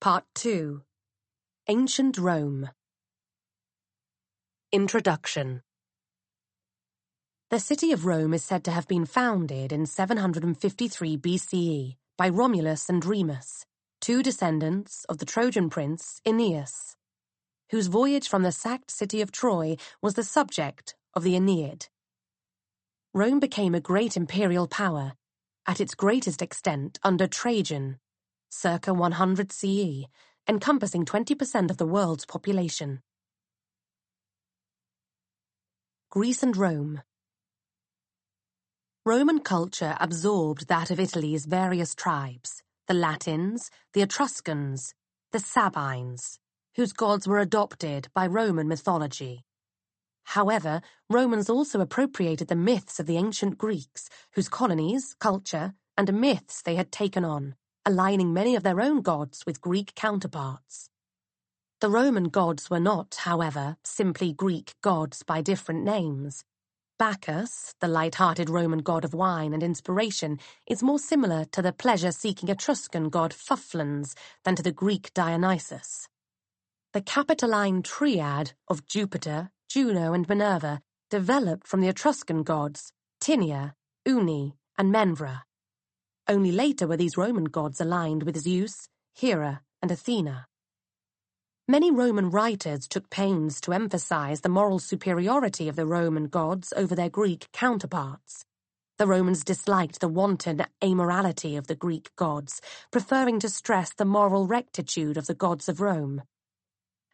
Part 2 Ancient Rome. Introduction. The city of Rome is said to have been founded in 753 BCE by Romulus and Remus, two descendants of the Trojan prince Aeneas, whose voyage from the sacked city of Troy was the subject of the Aeneid. Rome became a great imperial power, at its greatest extent under Trajan circa 100 CE, encompassing 20% of the world's population. Greece and Rome Roman culture absorbed that of Italy's various tribes, the Latins, the Etruscans, the Sabines, whose gods were adopted by Roman mythology. However, Romans also appropriated the myths of the ancient Greeks, whose colonies, culture, and myths they had taken on aligning many of their own gods with Greek counterparts. The Roman gods were not, however, simply Greek gods by different names. Bacchus, the light-hearted Roman god of wine and inspiration, is more similar to the pleasure-seeking Etruscan god Fuflens than to the Greek Dionysus. The Capitoline triad of Jupiter, Juno, and Minerva developed from the Etruscan gods Tinia, Uni, and Menrva. Only later were these Roman gods aligned with Zeus, Hera, and Athena. Many Roman writers took pains to emphasize the moral superiority of the Roman gods over their Greek counterparts. The Romans disliked the wanton amorality of the Greek gods, preferring to stress the moral rectitude of the gods of Rome.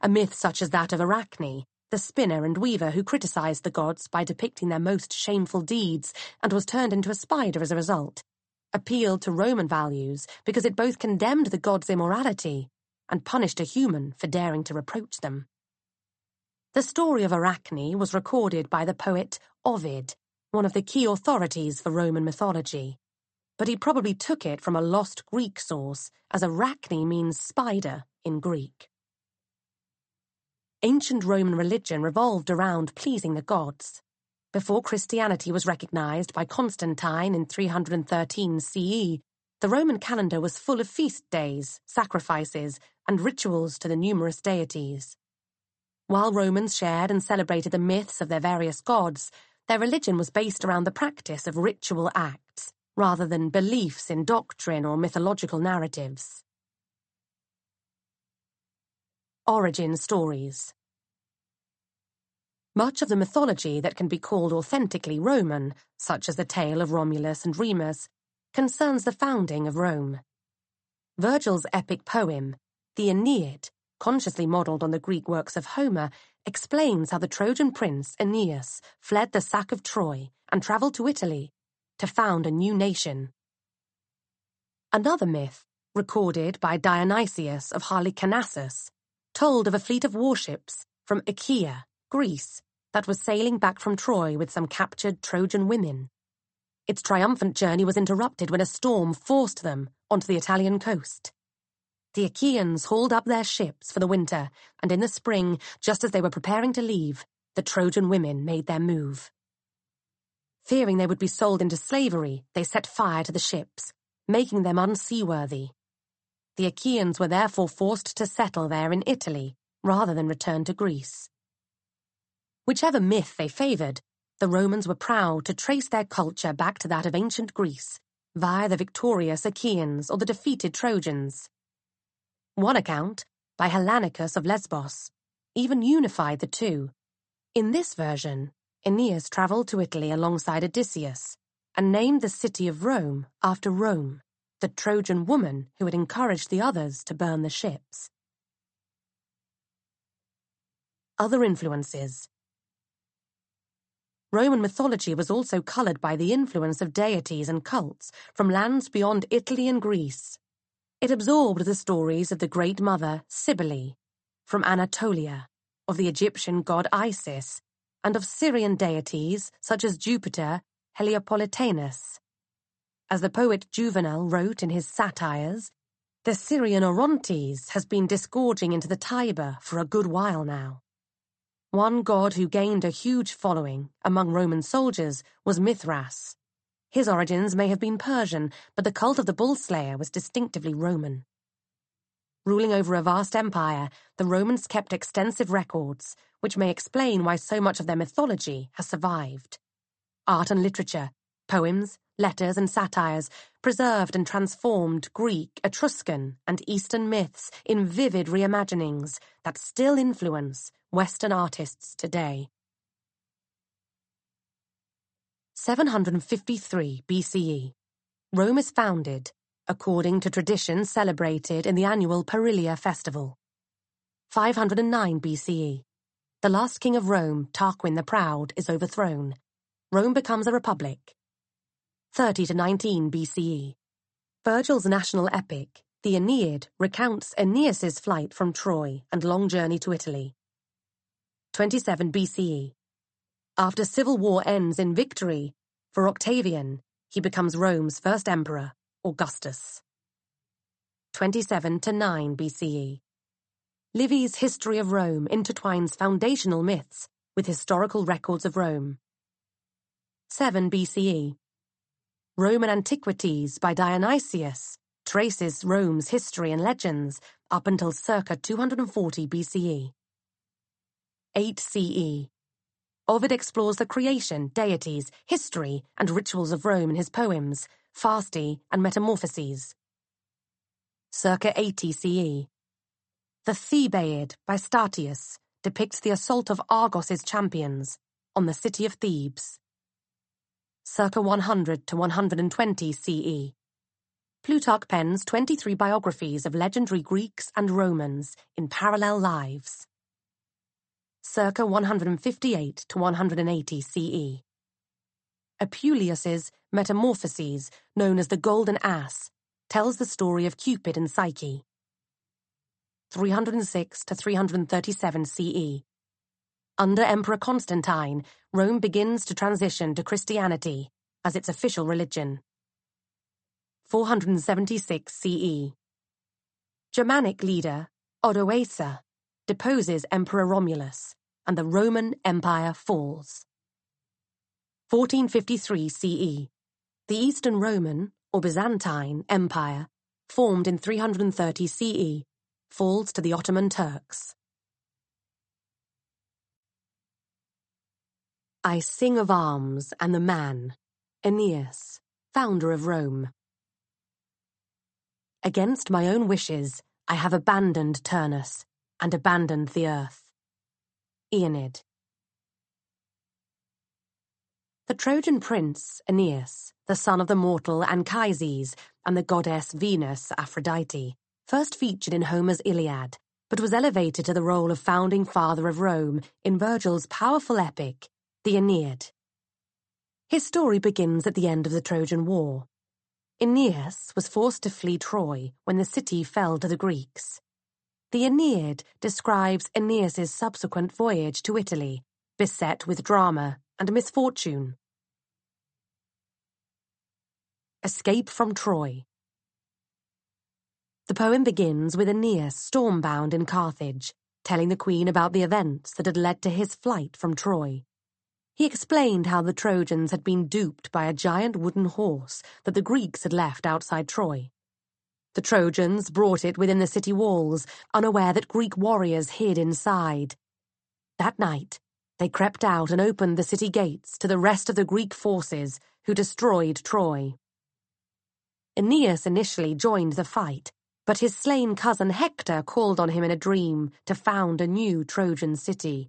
A myth such as that of Arachne, the spinner and weaver who criticized the gods by depicting their most shameful deeds and was turned into a spider as a result, appealed to Roman values because it both condemned the gods' immorality and punished a human for daring to reproach them. The story of Arachne was recorded by the poet Ovid, one of the key authorities for Roman mythology. But he probably took it from a lost Greek source, as Arachne means spider in Greek. Ancient Roman religion revolved around pleasing the gods, before Christianity was recognized by Constantine in 313 CE, the Roman calendar was full of feast days, sacrifices, and rituals to the numerous deities. While Romans shared and celebrated the myths of their various gods, their religion was based around the practice of ritual acts, rather than beliefs in doctrine or mythological narratives. Origin Stories much of the mythology that can be called authentically Roman, such as the tale of Romulus and Remus, concerns the founding of Rome. Virgil's epic poem, The Aeneid, consciously modelled on the Greek works of Homer, explains how the Trojan prince Aeneas fled the sack of Troy and travelled to Italy to found a new nation. Another myth, recorded by Dionysius of Halicarnassus, told of a fleet of warships from Achaea, Greece, that was sailing back from Troy with some captured Trojan women. Its triumphant journey was interrupted when a storm forced them onto the Italian coast. The Achaeans hauled up their ships for the winter, and in the spring, just as they were preparing to leave, the Trojan women made their move. Fearing they would be sold into slavery, they set fire to the ships, making them unseaworthy. The Achaeans were therefore forced to settle there in Italy rather than return to Greece whichever myth they favored, the Romans were proud to trace their culture back to that of ancient Greece via the victorious Achaeans or the defeated Trojans. One account, by Hellanicus of Lesbos, even unified the two. In this version, Aeneas traveled to Italy alongside Odysseus and named the city of Rome after Rome, the Trojan woman who had encouraged the others to burn the ships. Other influences Roman mythology was also coloured by the influence of deities and cults from lands beyond Italy and Greece. It absorbed the stories of the great mother, Cybele, from Anatolia, of the Egyptian god Isis, and of Syrian deities such as Jupiter, Heliopolitanus. As the poet Juvenal wrote in his satires, the Syrian Orontes has been disgorging into the Tiber for a good while now. One god who gained a huge following among Roman soldiers was Mithras. His origins may have been Persian, but the cult of the bull slayer was distinctively Roman. Ruling over a vast empire, the Romans kept extensive records, which may explain why so much of their mythology has survived. Art and literature, poems, letters and satires, preserved and transformed Greek, Etruscan and Eastern myths in vivid reimaginings that still influence Western artists today. 753 BCE. Rome is founded, according to tradition celebrated in the annual Parilia festival. 509 BCE. The last king of Rome, Tarquin the Proud, is overthrown. Rome becomes a republic. 30 to 19 BCE. Virgil's national epic, the Aeneid, recounts Aeneas's flight from Troy and long journey to Italy. 27 BCE. After civil war ends in victory, for Octavian, he becomes Rome's first emperor, Augustus. 27 to 9 BCE. Livy's History of Rome intertwines foundational myths with historical records of Rome. 7 BCE. Roman Antiquities by Dionysius traces Rome's history and legends up until circa 240 BCE. 8 CE. Ovid explores the creation, deities, history, and rituals of Rome in his poems, Fasti and Metamorphoses. Circa 80 CE. The Thebaid by Statius depicts the assault of Argos' champions on the city of Thebes. Circa 100 to 120 CE. Plutarch pens 23 biographies of legendary Greeks and Romans in parallel lives circa 158 to 180 CE. Apuleius's Metamorphoses, known as the Golden Ass, tells the story of Cupid and Psyche. 306 to 337 CE. Under Emperor Constantine, Rome begins to transition to Christianity as its official religion. 476 CE. Germanic leader Odoacer deposes Emperor Romulus, and the Roman Empire falls. 1453 CE The Eastern Roman, or Byzantine, Empire, formed in 330 CE, falls to the Ottoman Turks. I sing of arms and the man, Aeneas, founder of Rome. Against my own wishes, I have abandoned Turnus, and abandoned the earth. Aeneid. The Trojan prince, Aeneas, the son of the mortal Anchises and the goddess Venus Aphrodite, first featured in Homer's Iliad, but was elevated to the role of founding father of Rome in Virgil's powerful epic, the Aeneid. His story begins at the end of the Trojan War. Aeneas was forced to flee Troy when the city fell to the Greeks. The Aeneid describes Aeneas's subsequent voyage to Italy, beset with drama and misfortune. Escape from Troy. The poem begins with Aeneas stormbound in Carthage, telling the queen about the events that had led to his flight from Troy. He explained how the Trojans had been duped by a giant wooden horse that the Greeks had left outside Troy. The Trojans brought it within the city walls, unaware that Greek warriors hid inside. That night, they crept out and opened the city gates to the rest of the Greek forces who destroyed Troy. Aeneas initially joined the fight, but his slain cousin Hector called on him in a dream to found a new Trojan city.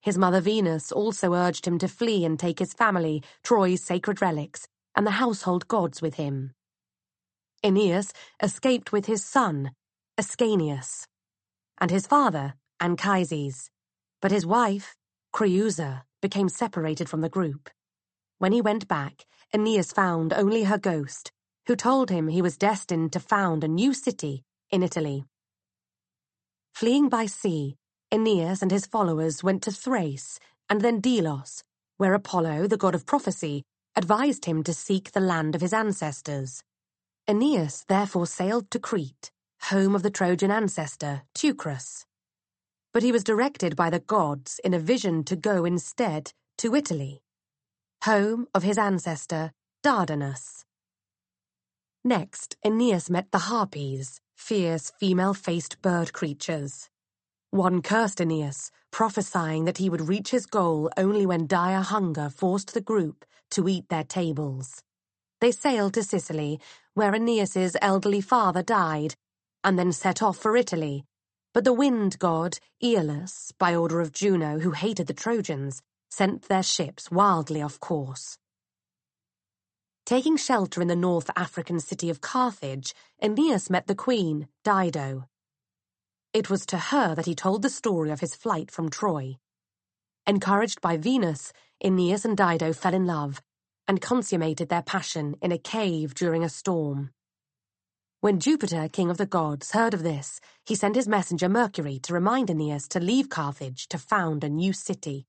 His mother Venus also urged him to flee and take his family, Troy's sacred relics, and the household gods with him. Aeneas, escaped with his son, Ascanius, and his father, Anchises. But his wife, Creusa, became separated from the group. When he went back, Aeneas found only her ghost, who told him he was destined to found a new city in Italy. Fleeing by sea, Aeneas and his followers went to Thrace and then Delos, where Apollo, the god of prophecy, advised him to seek the land of his ancestors. Aeneas therefore sailed to Crete, home of the Trojan ancestor, Teucrus. But he was directed by the gods in a vision to go instead to Italy, home of his ancestor, Dardanus. Next, Aeneas met the Harpies, fierce female-faced bird creatures. One cursed Aeneas, prophesying that he would reach his goal only when dire hunger forced the group to eat their tables. They sailed to Sicily, where Aeneas's elderly father died, and then set off for Italy. But the wind god, Aeolus, by order of Juno, who hated the Trojans, sent their ships wildly off course. Taking shelter in the North African city of Carthage, Aeneas met the queen, Dido. It was to her that he told the story of his flight from Troy. Encouraged by Venus, Aeneas and Dido fell in love, and consummated their passion in a cave during a storm. When Jupiter, king of the gods, heard of this, he sent his messenger Mercury to remind Aeneas to leave Carthage to found a new city.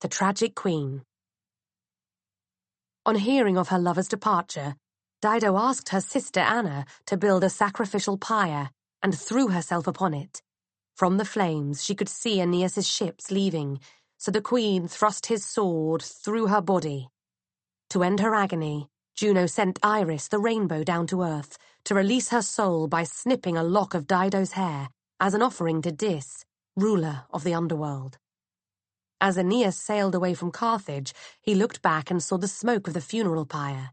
The Tragic Queen On hearing of her lover's departure, Dido asked her sister Anna to build a sacrificial pyre and threw herself upon it. From the flames, she could see Aeneas's ships leaving so the queen thrust his sword through her body. To end her agony, Juno sent Iris the rainbow down to earth to release her soul by snipping a lock of Dido's hair as an offering to Dis, ruler of the underworld. As Aeneas sailed away from Carthage, he looked back and saw the smoke of the funeral pyre.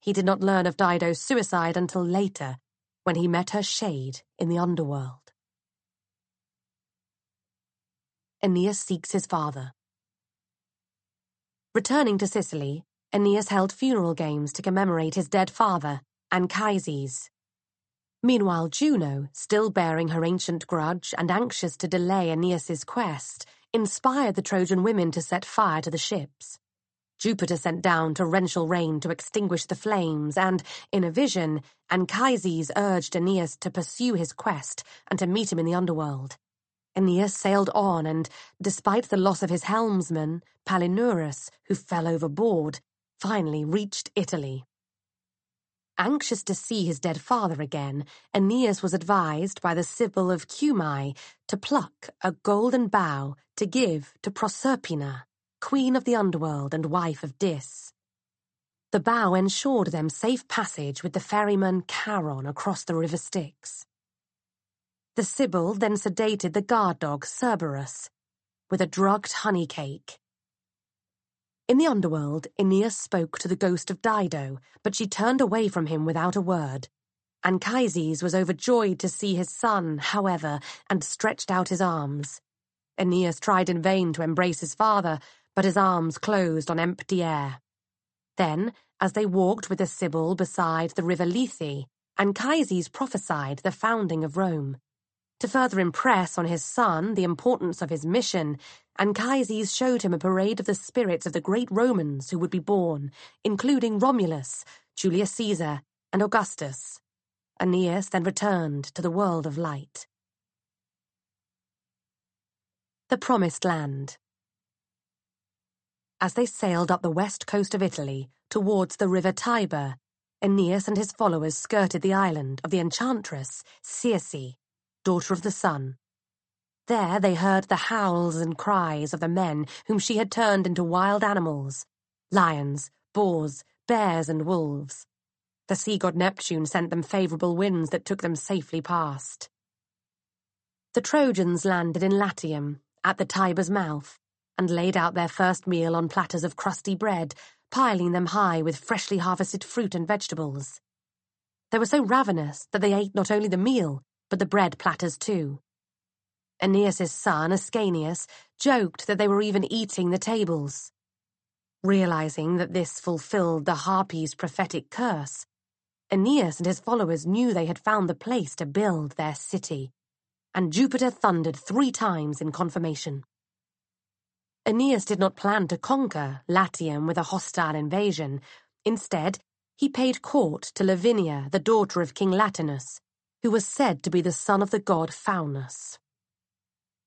He did not learn of Dido's suicide until later, when he met her shade in the underworld. Aeneas seeks his father. Returning to Sicily, Aeneas held funeral games to commemorate his dead father, Anchises. Meanwhile, Juno, still bearing her ancient grudge and anxious to delay Aeneas's quest, inspired the Trojan women to set fire to the ships. Jupiter sent down torrential rain to extinguish the flames and, in a vision, Anchises urged Aeneas to pursue his quest and to meet him in the underworld. Aeneas sailed on, and, despite the loss of his helmsman, Palinurus, who fell overboard, finally reached Italy. Anxious to see his dead father again, Aeneas was advised by the Sibyl of Cumae to pluck a golden bough to give to Proserpina, queen of the underworld and wife of Dis. The bough ensured them safe passage with the ferryman Charon across the river Styx. The Sibyl then sedated the guard dog, Cerberus, with a drugged honey cake. In the underworld, Aeneas spoke to the ghost of Dido, but she turned away from him without a word. Anchises was overjoyed to see his son, however, and stretched out his arms. Aeneas tried in vain to embrace his father, but his arms closed on empty air. Then, as they walked with the Sibyl beside the river Lethe, Anchises prophesied the founding of Rome. To further impress on his son the importance of his mission, Anchises showed him a parade of the spirits of the great Romans who would be born, including Romulus, Julius Caesar, and Augustus. Aeneas then returned to the world of light. The Promised Land As they sailed up the west coast of Italy, towards the river Tiber, Aeneas and his followers skirted the island of the enchantress Circe daughter of the sun. There they heard the howls and cries of the men whom she had turned into wild animals lions, boars, bears, and wolves. The sea god Neptune sent them favorable winds that took them safely past. The Trojans landed in Latium, at the Tiber's mouth, and laid out their first meal on platters of crusty bread, piling them high with freshly harvested fruit and vegetables. They were so ravenous that they ate not only the meal, but the bread platters too. Aeneas' son, Ascanius, joked that they were even eating the tables. Realizing that this fulfilled the harpy's prophetic curse, Aeneas and his followers knew they had found the place to build their city, and Jupiter thundered three times in confirmation. Aeneas did not plan to conquer Latium with a hostile invasion. Instead, he paid court to Lavinia, the daughter of King Latinus, who was said to be the son of the god Faunus.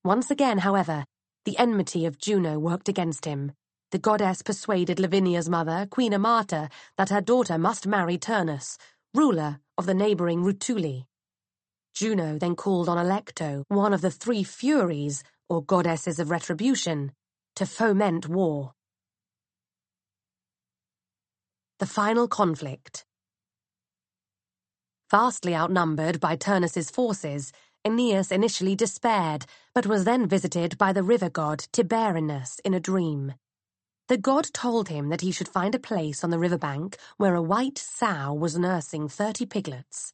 Once again, however, the enmity of Juno worked against him. The goddess persuaded Lavinia's mother, Queen Amata, that her daughter must marry Turnus, ruler of the neighboring Rutuli. Juno then called on Alecto, one of the three Furies, or goddesses of retribution, to foment war. The final conflict Vastly outnumbered by Turnus's forces, Aeneas initially despaired, but was then visited by the river god Tiberinus in a dream. The god told him that he should find a place on the riverbank where a white sow was nursing thirty piglets.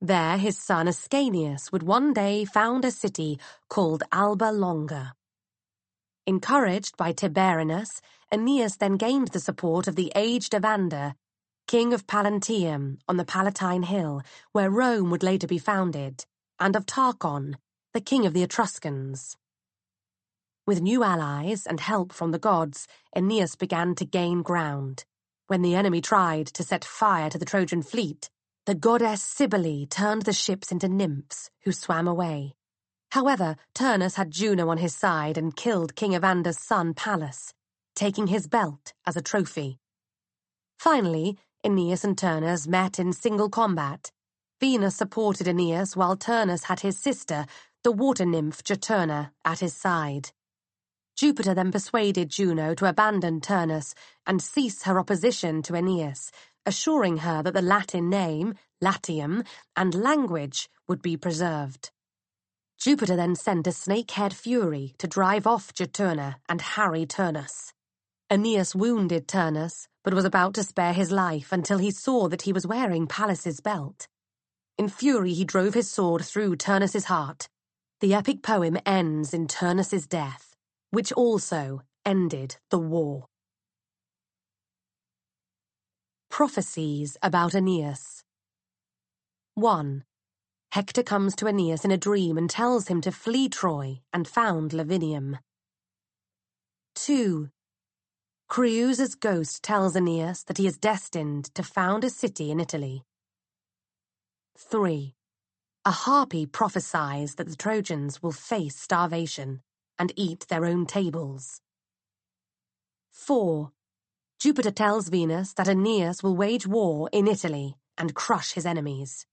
There his son Ascanius would one day found a city called Alba Longa. Encouraged by Tiberinus, Aeneas then gained the support of the aged Evander, king of Pallantium on the Palatine Hill, where Rome would later be founded, and of Tarchon, the king of the Etruscans. With new allies and help from the gods, Aeneas began to gain ground. When the enemy tried to set fire to the Trojan fleet, the goddess Cybele turned the ships into nymphs who swam away. However, Turnus had Juno on his side and killed King Evander's son, Pallas, taking his belt as a trophy. Finally, Aeneas and Turnus met in single combat. Venus supported Aeneas while Turnus had his sister, the water nymph Juturna, at his side. Jupiter then persuaded Juno to abandon Turnus and cease her opposition to Aeneas, assuring her that the Latin name, Latium, and language would be preserved. Jupiter then sent a snake-haired Fury to drive off Juturna and harry Turnus. Aeneas wounded Turnus, but was about to spare his life until he saw that he was wearing Pallas's belt. In fury, he drove his sword through Turnus's heart. The epic poem ends in Turnus's death, which also ended the war. Prophecies about Aeneas 1. Hector comes to Aeneas in a dream and tells him to flee Troy and found Lavinium. Two. Creusa's ghost tells Aeneas that he is destined to found a city in Italy. 3. A harpy prophesies that the Trojans will face starvation and eat their own tables. 4. Jupiter tells Venus that Aeneas will wage war in Italy and crush his enemies.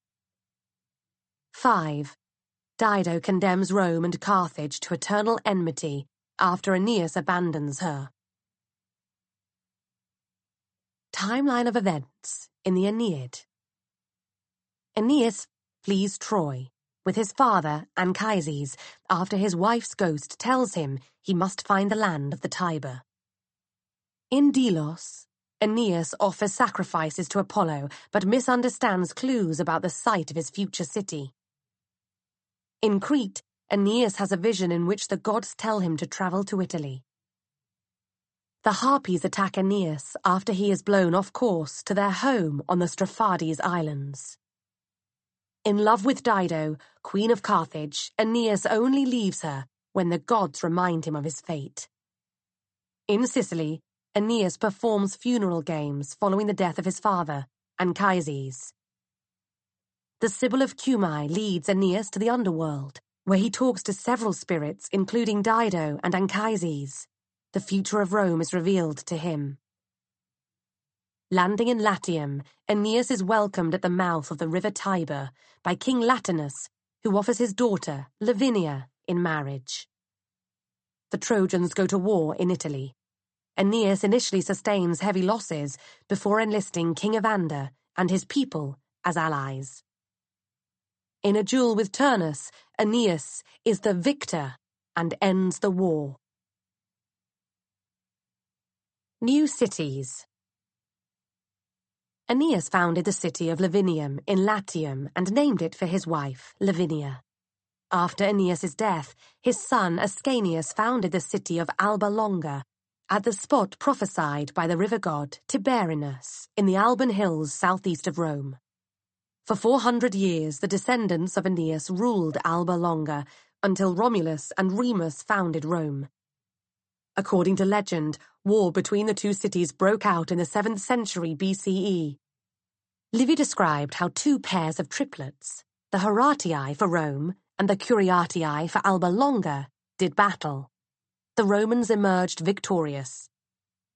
5. Dido condemns Rome and Carthage to eternal enmity after Aeneas abandons her. Timeline of Events in the Aeneid Aeneas flees Troy, with his father, Anchises, after his wife's ghost tells him he must find the land of the Tiber. In Delos, Aeneas offers sacrifices to Apollo, but misunderstands clues about the site of his future city. In Crete, Aeneas has a vision in which the gods tell him to travel to Italy. The harpies attack Aeneas after he is blown off course to their home on the Strophades Islands. In love with Dido, queen of Carthage, Aeneas only leaves her when the gods remind him of his fate. In Sicily, Aeneas performs funeral games following the death of his father, Anchises. The Sibyl of Cumae leads Aeneas to the underworld, where he talks to several spirits, including Dido and Anchises, the future of Rome is revealed to him. Landing in Latium, Aeneas is welcomed at the mouth of the river Tiber by King Latinus, who offers his daughter, Lavinia, in marriage. The Trojans go to war in Italy. Aeneas initially sustains heavy losses before enlisting King Evander and his people as allies. In a duel with Turnus, Aeneas is the victor and ends the war. New Cities Aeneas founded the city of Lavinium in Latium and named it for his wife, Lavinia. After Aeneas's death, his son Ascanius founded the city of Alba Longa, at the spot prophesied by the river god Tiberinus in the Alban hills southeast of Rome. For 400 years, the descendants of Aeneas ruled Alba Longa until Romulus and Remus founded Rome. According to legend, war between the two cities broke out in the 7th century BCE. Livy described how two pairs of triplets, the Horatii for Rome and the Curiatii for Alba Longa, did battle. The Romans emerged victorious.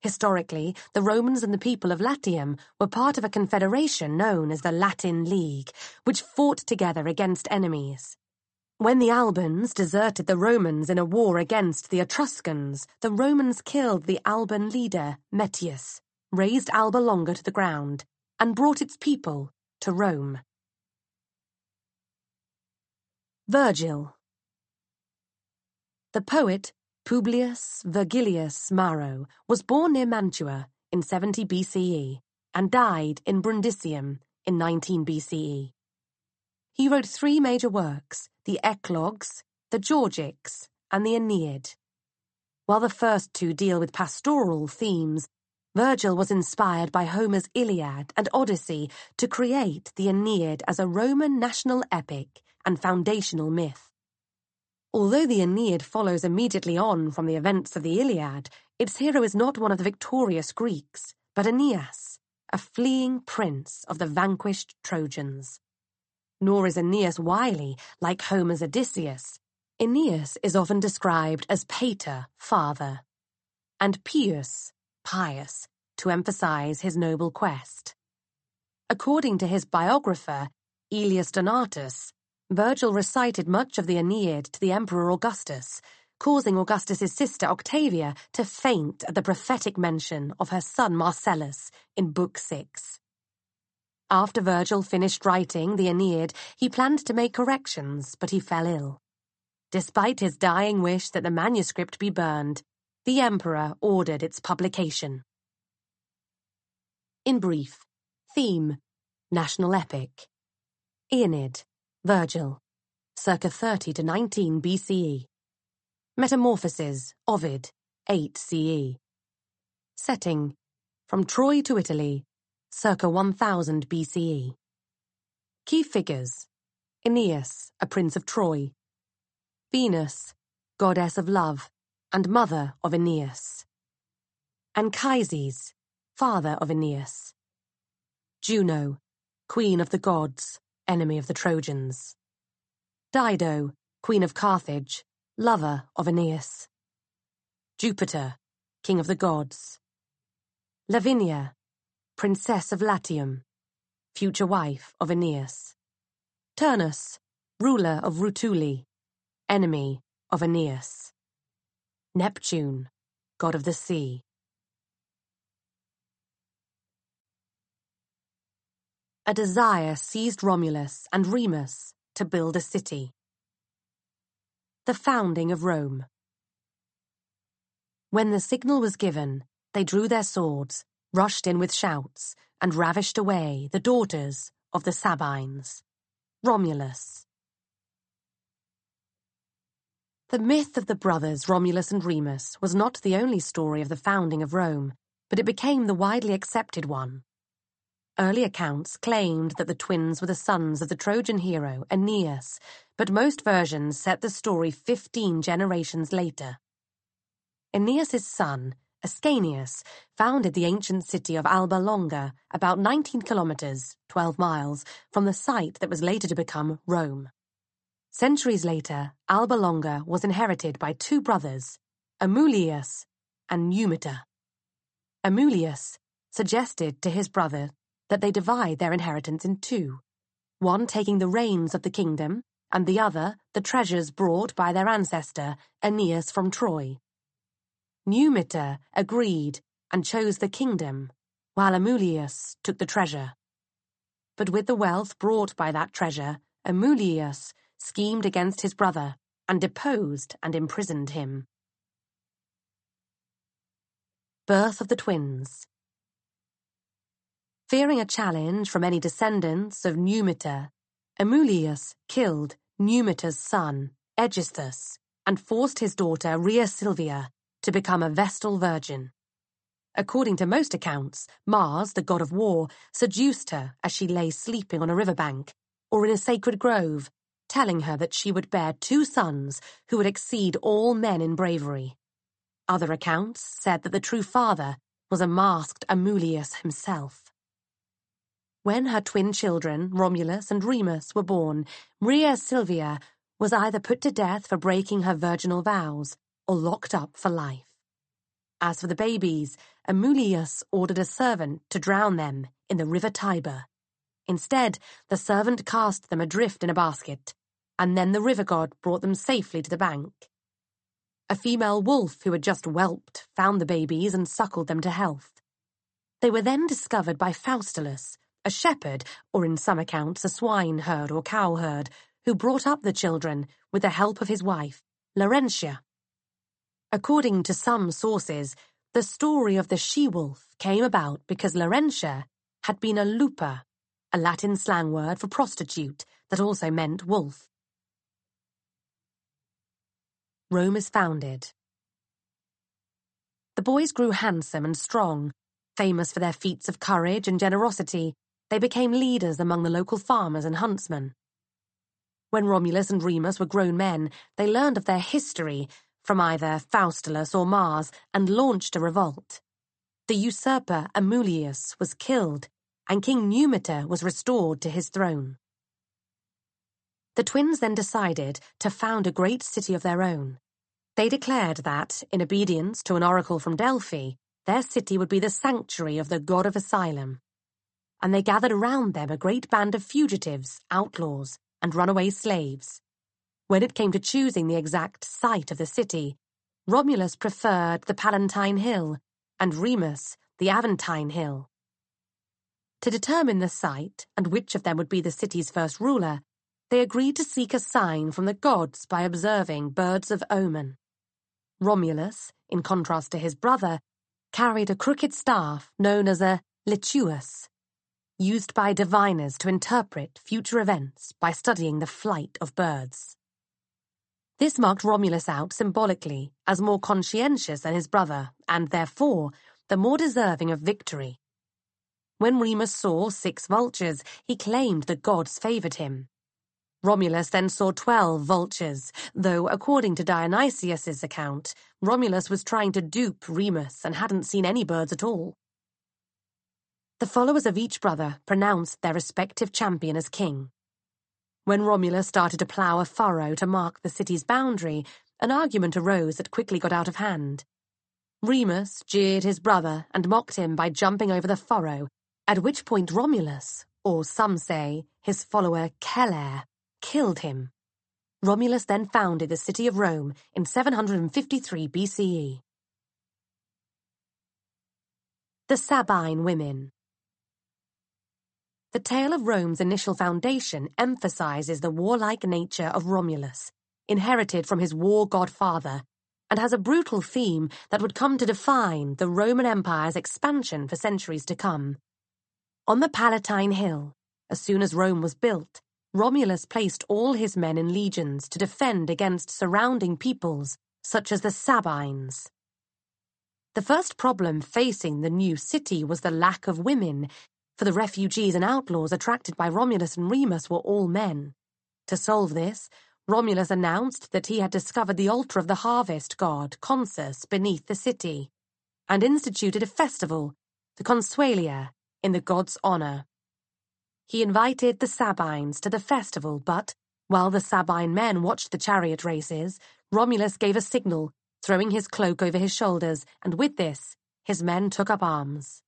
Historically, the Romans and the people of Latium were part of a confederation known as the Latin League, which fought together against enemies. When the Albans deserted the Romans in a war against the Etruscans, the Romans killed the Alban leader, Metius, razed Alba Longa to the ground, and brought its people to Rome. Virgil The poet Publius Virgilius Maro was born near Mantua in 70 BCE and died in Brundisium in 19 BCE. He wrote three major works, the Eclogues, the Georgics, and the Aeneid. While the first two deal with pastoral themes, Virgil was inspired by Homer's Iliad and Odyssey to create the Aeneid as a Roman national epic and foundational myth. Although the Aeneid follows immediately on from the events of the Iliad, its hero is not one of the victorious Greeks, but Aeneas, a fleeing prince of the vanquished Trojans nor is Aeneas wily, like Homer's Odysseus. Aeneas is often described as pater, father, and pius, pious, to emphasize his noble quest. According to his biographer, Aelius Donatus, Virgil recited much of the Aeneid to the Emperor Augustus, causing Augustus's sister Octavia to faint at the prophetic mention of her son Marcellus in Book after Virgil finished writing the Aeneid, he planned to make corrections, but he fell ill. Despite his dying wish that the manuscript be burned, the emperor ordered its publication. In brief, theme, national epic. Aeneid, Virgil, circa 30 to 19 BCE. Metamorphoses, Ovid, 8 CE. Setting, from Troy to Italy, circa 1000 BCE. Key figures. Aeneas, a prince of Troy, Venus, goddess of love and mother of Aeneas, Anchises, father of Aeneas, Juno, queen of the gods, enemy of the Trojans, Dido, queen of Carthage, lover of Aeneas, Jupiter, king of the gods, Lavinia, princess of Latium, future wife of Aeneas. Turnus, ruler of Rutuli, enemy of Aeneas. Neptune, god of the sea. A desire seized Romulus and Remus to build a city. The founding of Rome. When the signal was given, they drew their swords rushed in with shouts and ravished away the daughters of the Sabines, Romulus. The myth of the brothers Romulus and Remus was not the only story of the founding of Rome, but it became the widely accepted one. Early accounts claimed that the twins were the sons of the Trojan hero, Aeneas, but most versions set the story 15 generations later. Aeneas's son, Ascanius founded the ancient city of Alba Longa about 19 kilometers (12 miles) from the site that was later to become Rome. Centuries later, Alba Longa was inherited by two brothers, Amulius and Numitor. Amulius suggested to his brother that they divide their inheritance in two, one taking the reins of the kingdom and the other the treasures brought by their ancestor Aeneas from Troy. Numitor agreed and chose the kingdom, while Amulius took the treasure. But with the wealth brought by that treasure, Amulius schemed against his brother and deposed and imprisoned him. Birth of the Twins Fearing a challenge from any descendants of Numitor, Amulius killed Numitor's son, Aegisthus, and forced his daughter Rhea Silvia to become a Vestal Virgin, according to most accounts, Mars, the god of war, seduced her as she lay sleeping on a riverbank or in a sacred grove, telling her that she would bear two sons who would exceed all men in bravery. Other accounts said that the true father was a masked Amulius himself. When her twin children, Romulus and Remus, were born, Maria Silvia was either put to death for breaking her virginal vows or locked up for life. As for the babies, Amulius ordered a servant to drown them in the river Tiber. Instead, the servant cast them adrift in a basket, and then the river god brought them safely to the bank. A female wolf who had just whelped found the babies and suckled them to health. They were then discovered by Faustulus, a shepherd, or in some accounts a swineherd or cowherd, who brought up the children with the help of his wife, Laurentia, According to some sources, the story of the she-wolf came about because Laurentia had been a lupa, a Latin slang word for prostitute that also meant wolf. Rome is founded. The boys grew handsome and strong. Famous for their feats of courage and generosity, they became leaders among the local farmers and huntsmen. When Romulus and Remus were grown men, they learned of their history from either Faustulus or Mars and launched a revolt. The usurper Amulius was killed, and King Numitor was restored to his throne. The twins then decided to found a great city of their own. They declared that, in obedience to an oracle from Delphi, their city would be the sanctuary of the god of asylum. And they gathered around them a great band of fugitives, outlaws, and runaway slaves when it came to choosing the exact site of the city. Romulus preferred the Palatine Hill, and Remus the Aventine Hill. To determine the site and which of them would be the city's first ruler, they agreed to seek a sign from the gods by observing birds of omen. Romulus, in contrast to his brother, carried a crooked staff known as a lituus, used by diviners to interpret future events by studying the flight of birds. This marked Romulus out symbolically as more conscientious than his brother and therefore the more deserving of victory. When Remus saw six vultures, he claimed the gods favored him. Romulus then saw twelve vultures, though according to Dionysius's account, Romulus was trying to dupe Remus and hadn't seen any birds at all. The followers of each brother pronounced their respective champion as king, when Romulus started to plough a furrow to mark the city's boundary, an argument arose that quickly got out of hand. Remus jeered his brother and mocked him by jumping over the furrow, at which point Romulus, or some say, his follower Celer, killed him. Romulus then founded the city of Rome in 753 BCE. The Sabine Women the tale of Rome's initial foundation emphasizes the warlike nature of Romulus, inherited from his war god father, and has a brutal theme that would come to define the Roman Empire's expansion for centuries to come. On the Palatine Hill, as soon as Rome was built, Romulus placed all his men in legions to defend against surrounding peoples, such as the Sabines. The first problem facing the new city was the lack of women for the refugees and outlaws attracted by Romulus and Remus were all men. To solve this, Romulus announced that he had discovered the altar of the harvest god, Consus, beneath the city, and instituted a festival, the Consualia, in the god's honor. He invited the Sabines to the festival, but, while the Sabine men watched the chariot races, Romulus gave a signal, throwing his cloak over his shoulders, and with this, his men took up arms.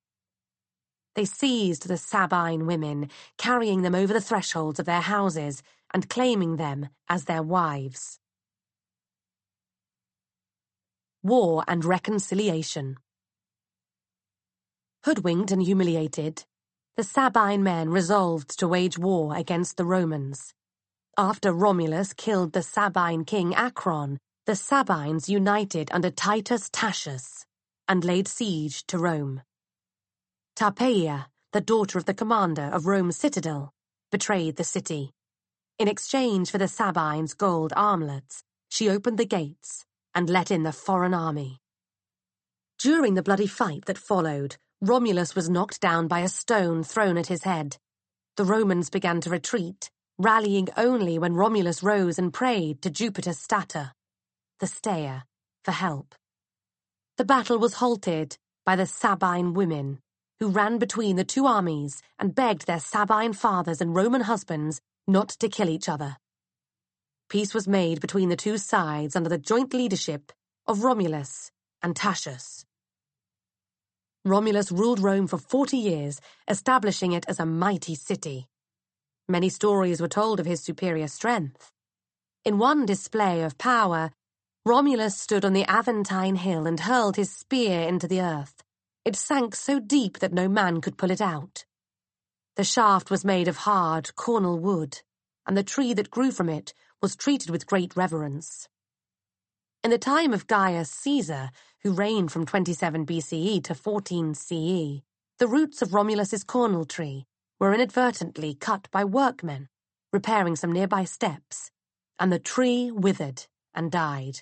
They seized the Sabine women, carrying them over the thresholds of their houses and claiming them as their wives. War and Reconciliation Hoodwinked and humiliated, the Sabine men resolved to wage war against the Romans. After Romulus killed the Sabine king Acron, the Sabines united under Titus Tatius and laid siege to Rome. Tarpeia, the daughter of the commander of Rome's citadel, betrayed the city. In exchange for the Sabine's gold armlets, she opened the gates and let in the foreign army. During the bloody fight that followed, Romulus was knocked down by a stone thrown at his head. The Romans began to retreat, rallying only when Romulus rose and prayed to Jupiter Stator, the stayer, for help. The battle was halted by the Sabine women, who ran between the two armies and begged their Sabine fathers and Roman husbands not to kill each other. Peace was made between the two sides under the joint leadership of Romulus and Tatius. Romulus ruled Rome for forty years, establishing it as a mighty city. Many stories were told of his superior strength. In one display of power, Romulus stood on the Aventine hill and hurled his spear into the earth. It sank so deep that no man could pull it out. The shaft was made of hard, cornel wood, and the tree that grew from it was treated with great reverence. In the time of Gaius Caesar, who reigned from 27 BCE to 14 CE, the roots of Romulus's cornel tree were inadvertently cut by workmen repairing some nearby steps, and the tree withered and died.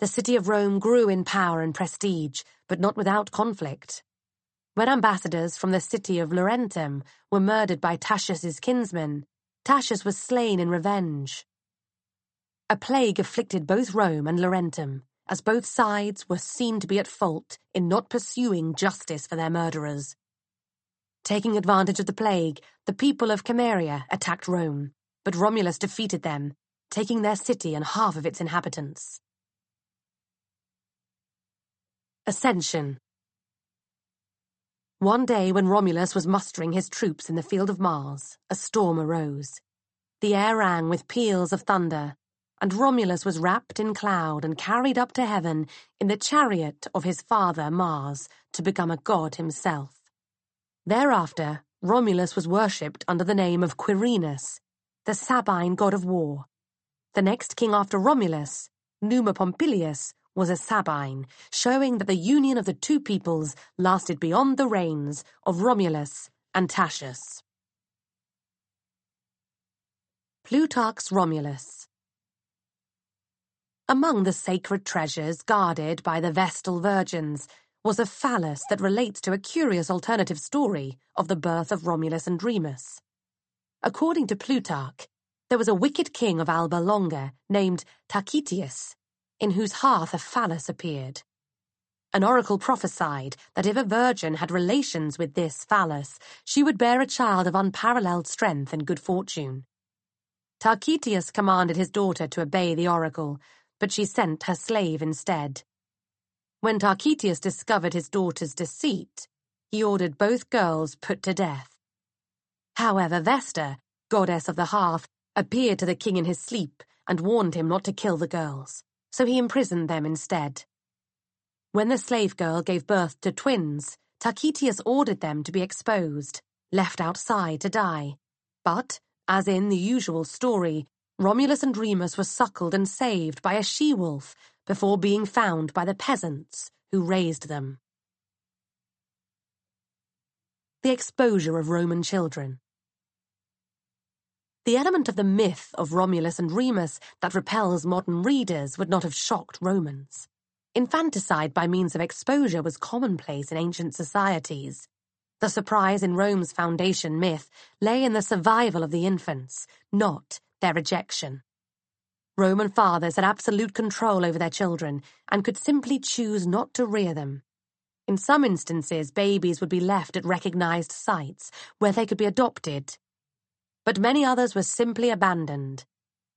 The city of Rome grew in power and prestige, but not without conflict. When ambassadors from the city of Laurentum were murdered by Tatius's kinsmen, Tatius was slain in revenge. A plague afflicted both Rome and Laurentum, as both sides were seen to be at fault in not pursuing justice for their murderers. Taking advantage of the plague, the people of Camaria attacked Rome, but Romulus defeated them, taking their city and half of its inhabitants. Ascension One day when Romulus was mustering his troops in the field of Mars, a storm arose. The air rang with peals of thunder, and Romulus was wrapped in cloud and carried up to heaven in the chariot of his father, Mars, to become a god himself. Thereafter, Romulus was worshipped under the name of Quirinus, the Sabine god of war. The next king after Romulus, Numa Pompilius, was a Sabine, showing that the union of the two peoples lasted beyond the reigns of Romulus and Tatius. Plutarch's Romulus Among the sacred treasures guarded by the Vestal Virgins was a phallus that relates to a curious alternative story of the birth of Romulus and Remus. According to Plutarch, there was a wicked king of Alba Longa named Tarchetius in whose hearth a phallus appeared. An oracle prophesied that if a virgin had relations with this phallus, she would bear a child of unparalleled strength and good fortune. Tarchetius commanded his daughter to obey the oracle, but she sent her slave instead. When Tarchetius discovered his daughter's deceit, he ordered both girls put to death. However, Vesta, goddess of the hearth, appeared to the king in his sleep and warned him not to kill the girls so he imprisoned them instead. When the slave girl gave birth to twins, Tarchetius ordered them to be exposed, left outside to die. But, as in the usual story, Romulus and Remus were suckled and saved by a she-wolf before being found by the peasants who raised them. The Exposure of Roman Children the element of the myth of Romulus and Remus that repels modern readers would not have shocked Romans. Infanticide by means of exposure was commonplace in ancient societies. The surprise in Rome's foundation myth lay in the survival of the infants, not their rejection. Roman fathers had absolute control over their children and could simply choose not to rear them. In some instances, babies would be left at recognized sites where they could be adopted but many others were simply abandoned.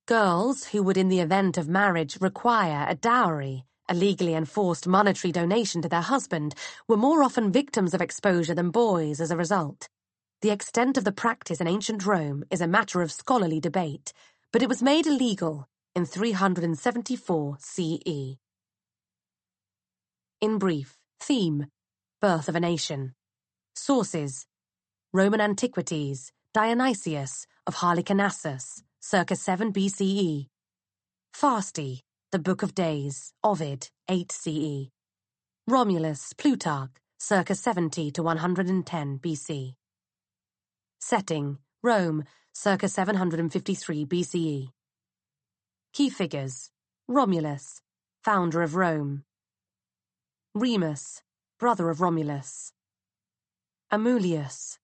Girls who would, in the event of marriage, require a dowry—a legally enforced monetary donation to their husband, were more often victims of exposure than boys as a result. The extent of the practice in ancient Rome is a matter of scholarly debate, but it was made illegal in 374 CE. In brief, theme, birth of a nation. Sources, Roman antiquities, Dionysius of Halicarnassus, circa 7 BCE. Fasti, the Book of Days, Ovid, 8 CE. Romulus, Plutarch, circa 70 to 110 BCE. Setting, Rome, circa 753 BCE. Key figures, Romulus, founder of Rome. Remus, brother of Romulus. Amulius,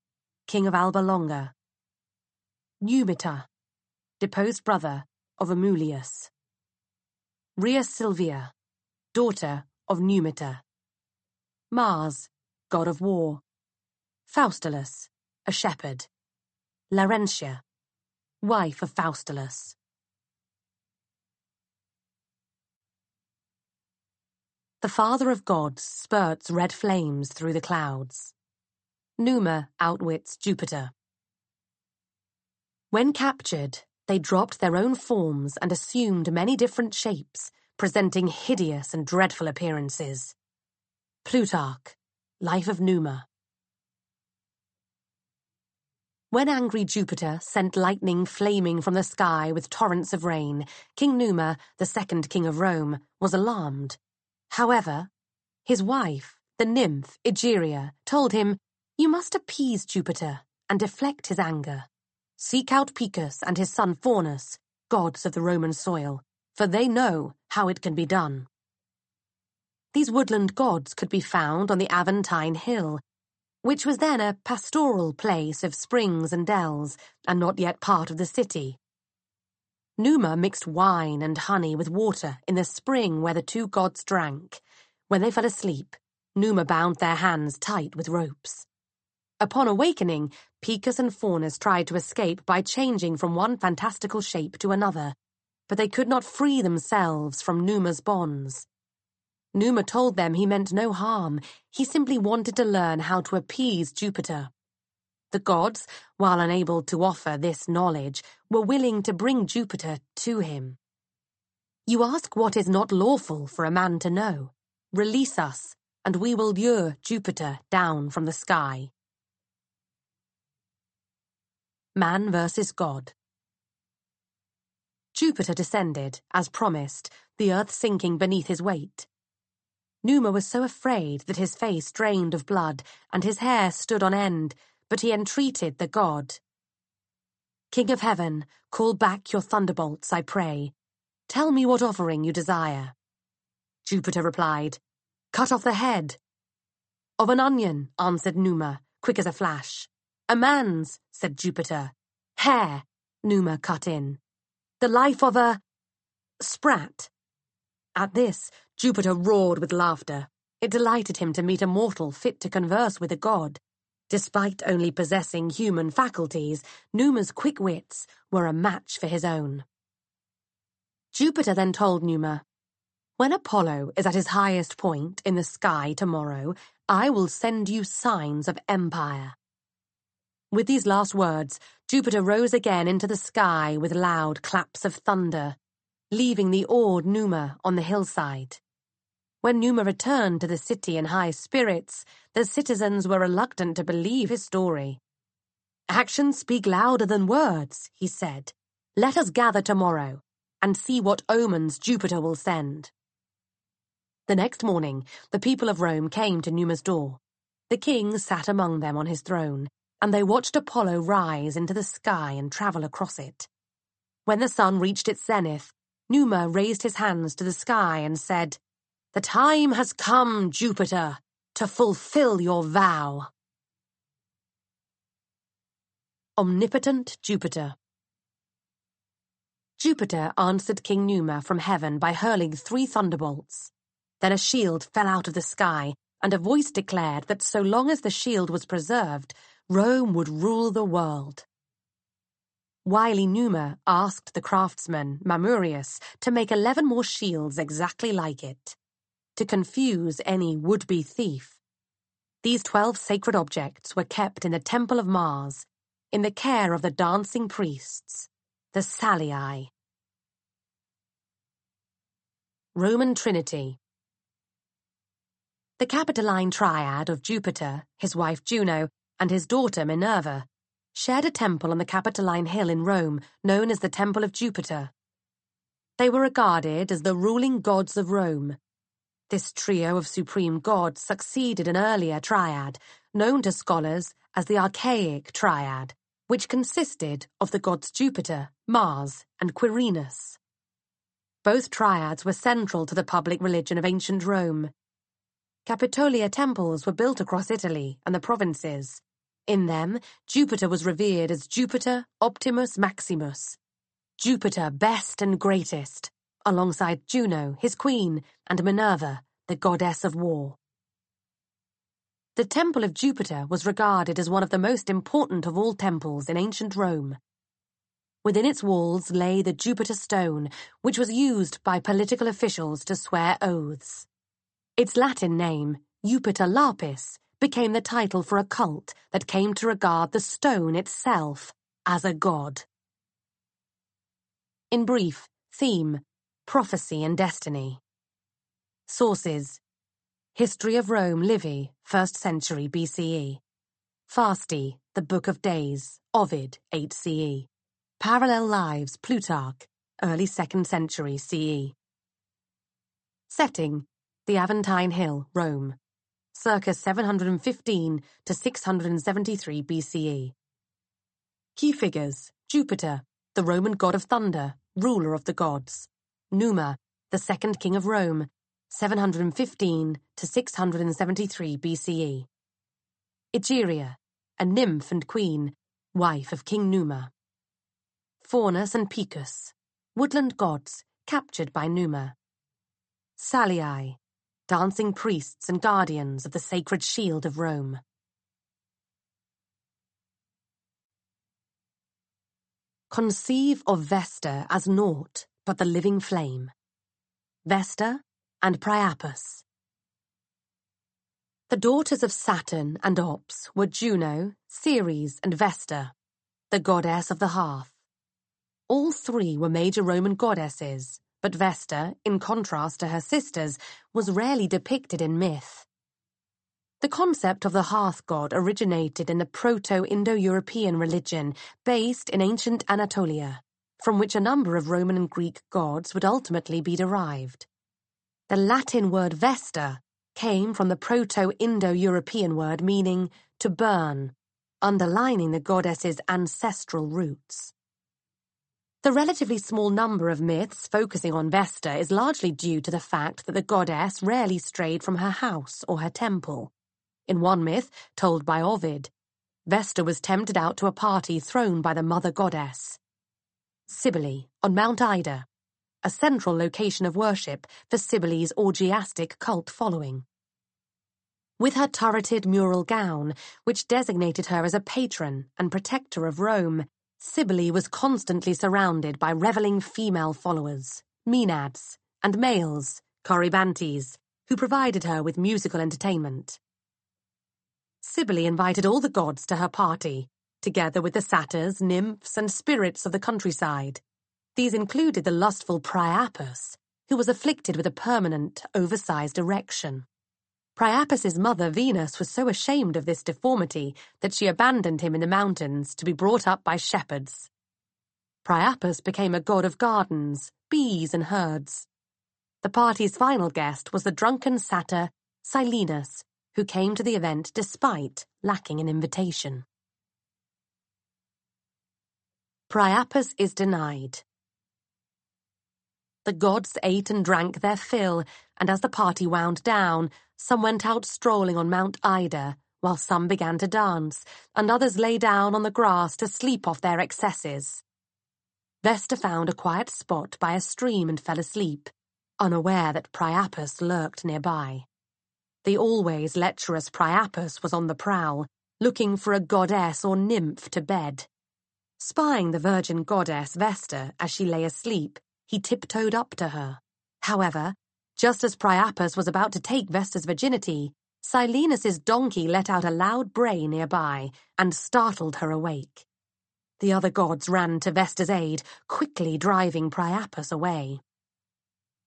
king of Alba Longa. Numitor, deposed brother of Amulius. Rhea Silvia, daughter of Numitor. Mars, god of war. Faustulus, a shepherd. Laurentia, wife of Faustulus. The father of gods spurts red flames through the clouds. Numa outwits Jupiter. When captured, they dropped their own forms and assumed many different shapes, presenting hideous and dreadful appearances. Plutarch, Life of Numa. When angry Jupiter sent lightning flaming from the sky with torrents of rain, King Numa, the second king of Rome, was alarmed. However, his wife, the nymph Egeria, told him, You must appease Jupiter and deflect his anger. Seek out Picus and his son Faunus, gods of the Roman soil, for they know how it can be done. These woodland gods could be found on the Aventine Hill, which was then a pastoral place of springs and dells, and not yet part of the city. Numa mixed wine and honey with water in the spring where the two gods drank. When they fell asleep, Numa bound their hands tight with ropes. Upon awakening, Picus and Faunus tried to escape by changing from one fantastical shape to another, but they could not free themselves from Numa's bonds. Numa told them he meant no harm, he simply wanted to learn how to appease Jupiter. The gods, while unable to offer this knowledge, were willing to bring Jupiter to him. You ask what is not lawful for a man to know. Release us, and we will lure Jupiter down from the sky. Man versus God Jupiter descended, as promised, the earth sinking beneath his weight. Numa was so afraid that his face drained of blood and his hair stood on end, but he entreated the god. King of heaven, call back your thunderbolts, I pray. Tell me what offering you desire. Jupiter replied, cut off the head. Of an onion, answered Numa, quick as a flash. A man's, said Jupiter. Hair, Numa cut in. The life of a... Sprat. At this, Jupiter roared with laughter. It delighted him to meet a mortal fit to converse with a god. Despite only possessing human faculties, Numa's quick wits were a match for his own. Jupiter then told Numa, When Apollo is at his highest point in the sky tomorrow, I will send you signs of empire. With these last words, Jupiter rose again into the sky with loud claps of thunder, leaving the awed Numa on the hillside. When Numa returned to the city in high spirits, the citizens were reluctant to believe his story. Actions speak louder than words, he said. Let us gather tomorrow and see what omens Jupiter will send. The next morning, the people of Rome came to Numa's door. The king sat among them on his throne and they watched Apollo rise into the sky and travel across it. When the sun reached its zenith, Numa raised his hands to the sky and said, The time has come, Jupiter, to fulfill your vow. Omnipotent Jupiter Jupiter answered King Numa from heaven by hurling three thunderbolts. Then a shield fell out of the sky, and a voice declared that so long as the shield was preserved, Rome would rule the world. Wiley Numa asked the craftsman, Mamurius, to make 11 more shields exactly like it, to confuse any would be thief. These 12 sacred objects were kept in the Temple of Mars, in the care of the dancing priests, the Salii. Roman Trinity The Capitoline Triad of Jupiter, his wife Juno, and his daughter Minerva, shared a temple on the Capitoline Hill in Rome known as the Temple of Jupiter. They were regarded as the ruling gods of Rome. This trio of supreme gods succeeded an earlier triad, known to scholars as the Archaic Triad, which consisted of the gods Jupiter, Mars, and Quirinus. Both triads were central to the public religion of ancient Rome. Capitolia temples were built across Italy and the provinces, in them, Jupiter was revered as Jupiter Optimus Maximus, Jupiter best and greatest, alongside Juno, his queen, and Minerva, the goddess of war. The Temple of Jupiter was regarded as one of the most important of all temples in ancient Rome. Within its walls lay the Jupiter Stone, which was used by political officials to swear oaths. Its Latin name, Jupiter Lapis, became the title for a cult that came to regard the stone itself as a god. In brief, theme, prophecy and destiny. Sources History of Rome, Livy, 1st century BCE. Fasti, The Book of Days, Ovid, 8 CE. Parallel Lives, Plutarch, early 2nd century CE. Setting The Aventine Hill, Rome circa 715 to 673 BCE. Key figures Jupiter, the Roman god of thunder, ruler of the gods. Numa, the second king of Rome, 715 to 673 BCE. Egeria, a nymph and queen, wife of King Numa. Faunus and Picus, woodland gods captured by Numa. Salii, dancing priests and guardians of the sacred shield of Rome. Conceive of Vesta as naught but the living flame. Vesta and Priapus. The daughters of Saturn and Ops were Juno, Ceres, and Vesta, the goddess of the hearth. All three were major Roman goddesses but Vesta, in contrast to her sisters, was rarely depicted in myth. The concept of the hearth god originated in the Proto-Indo-European religion based in ancient Anatolia, from which a number of Roman and Greek gods would ultimately be derived. The Latin word Vesta came from the Proto-Indo-European word meaning to burn, underlining the goddess's ancestral roots. The relatively small number of myths focusing on Vesta is largely due to the fact that the goddess rarely strayed from her house or her temple. In one myth, told by Ovid, Vesta was tempted out to a party thrown by the mother goddess. Cybele, on Mount Ida, a central location of worship for Cybele's orgiastic cult following. With her turreted mural gown, which designated her as a patron and protector of Rome, Cybele was constantly surrounded by reveling female followers, maenads, and males, corybantes, who provided her with musical entertainment. Cybele invited all the gods to her party, together with the satyrs, nymphs, and spirits of the countryside. These included the lustful Priapus, who was afflicted with a permanent, oversized erection. Priapus's mother Venus was so ashamed of this deformity that she abandoned him in the mountains to be brought up by shepherds. Priapus became a god of gardens, bees, and herds. The party's final guest was the drunken satyr Silenus, who came to the event despite lacking an invitation. Priapus is denied. The gods ate and drank their fill, and as the party wound down, some went out strolling on Mount Ida, while some began to dance, and others lay down on the grass to sleep off their excesses. Vesta found a quiet spot by a stream and fell asleep, unaware that Priapus lurked nearby. The always lecherous Priapus was on the prowl, looking for a goddess or nymph to bed. Spying the virgin goddess Vesta as she lay asleep, he tiptoed up to her. However, just as Priapus was about to take Vesta's virginity, Silenus's donkey let out a loud bray nearby and startled her awake. The other gods ran to Vesta's aid, quickly driving Priapus away.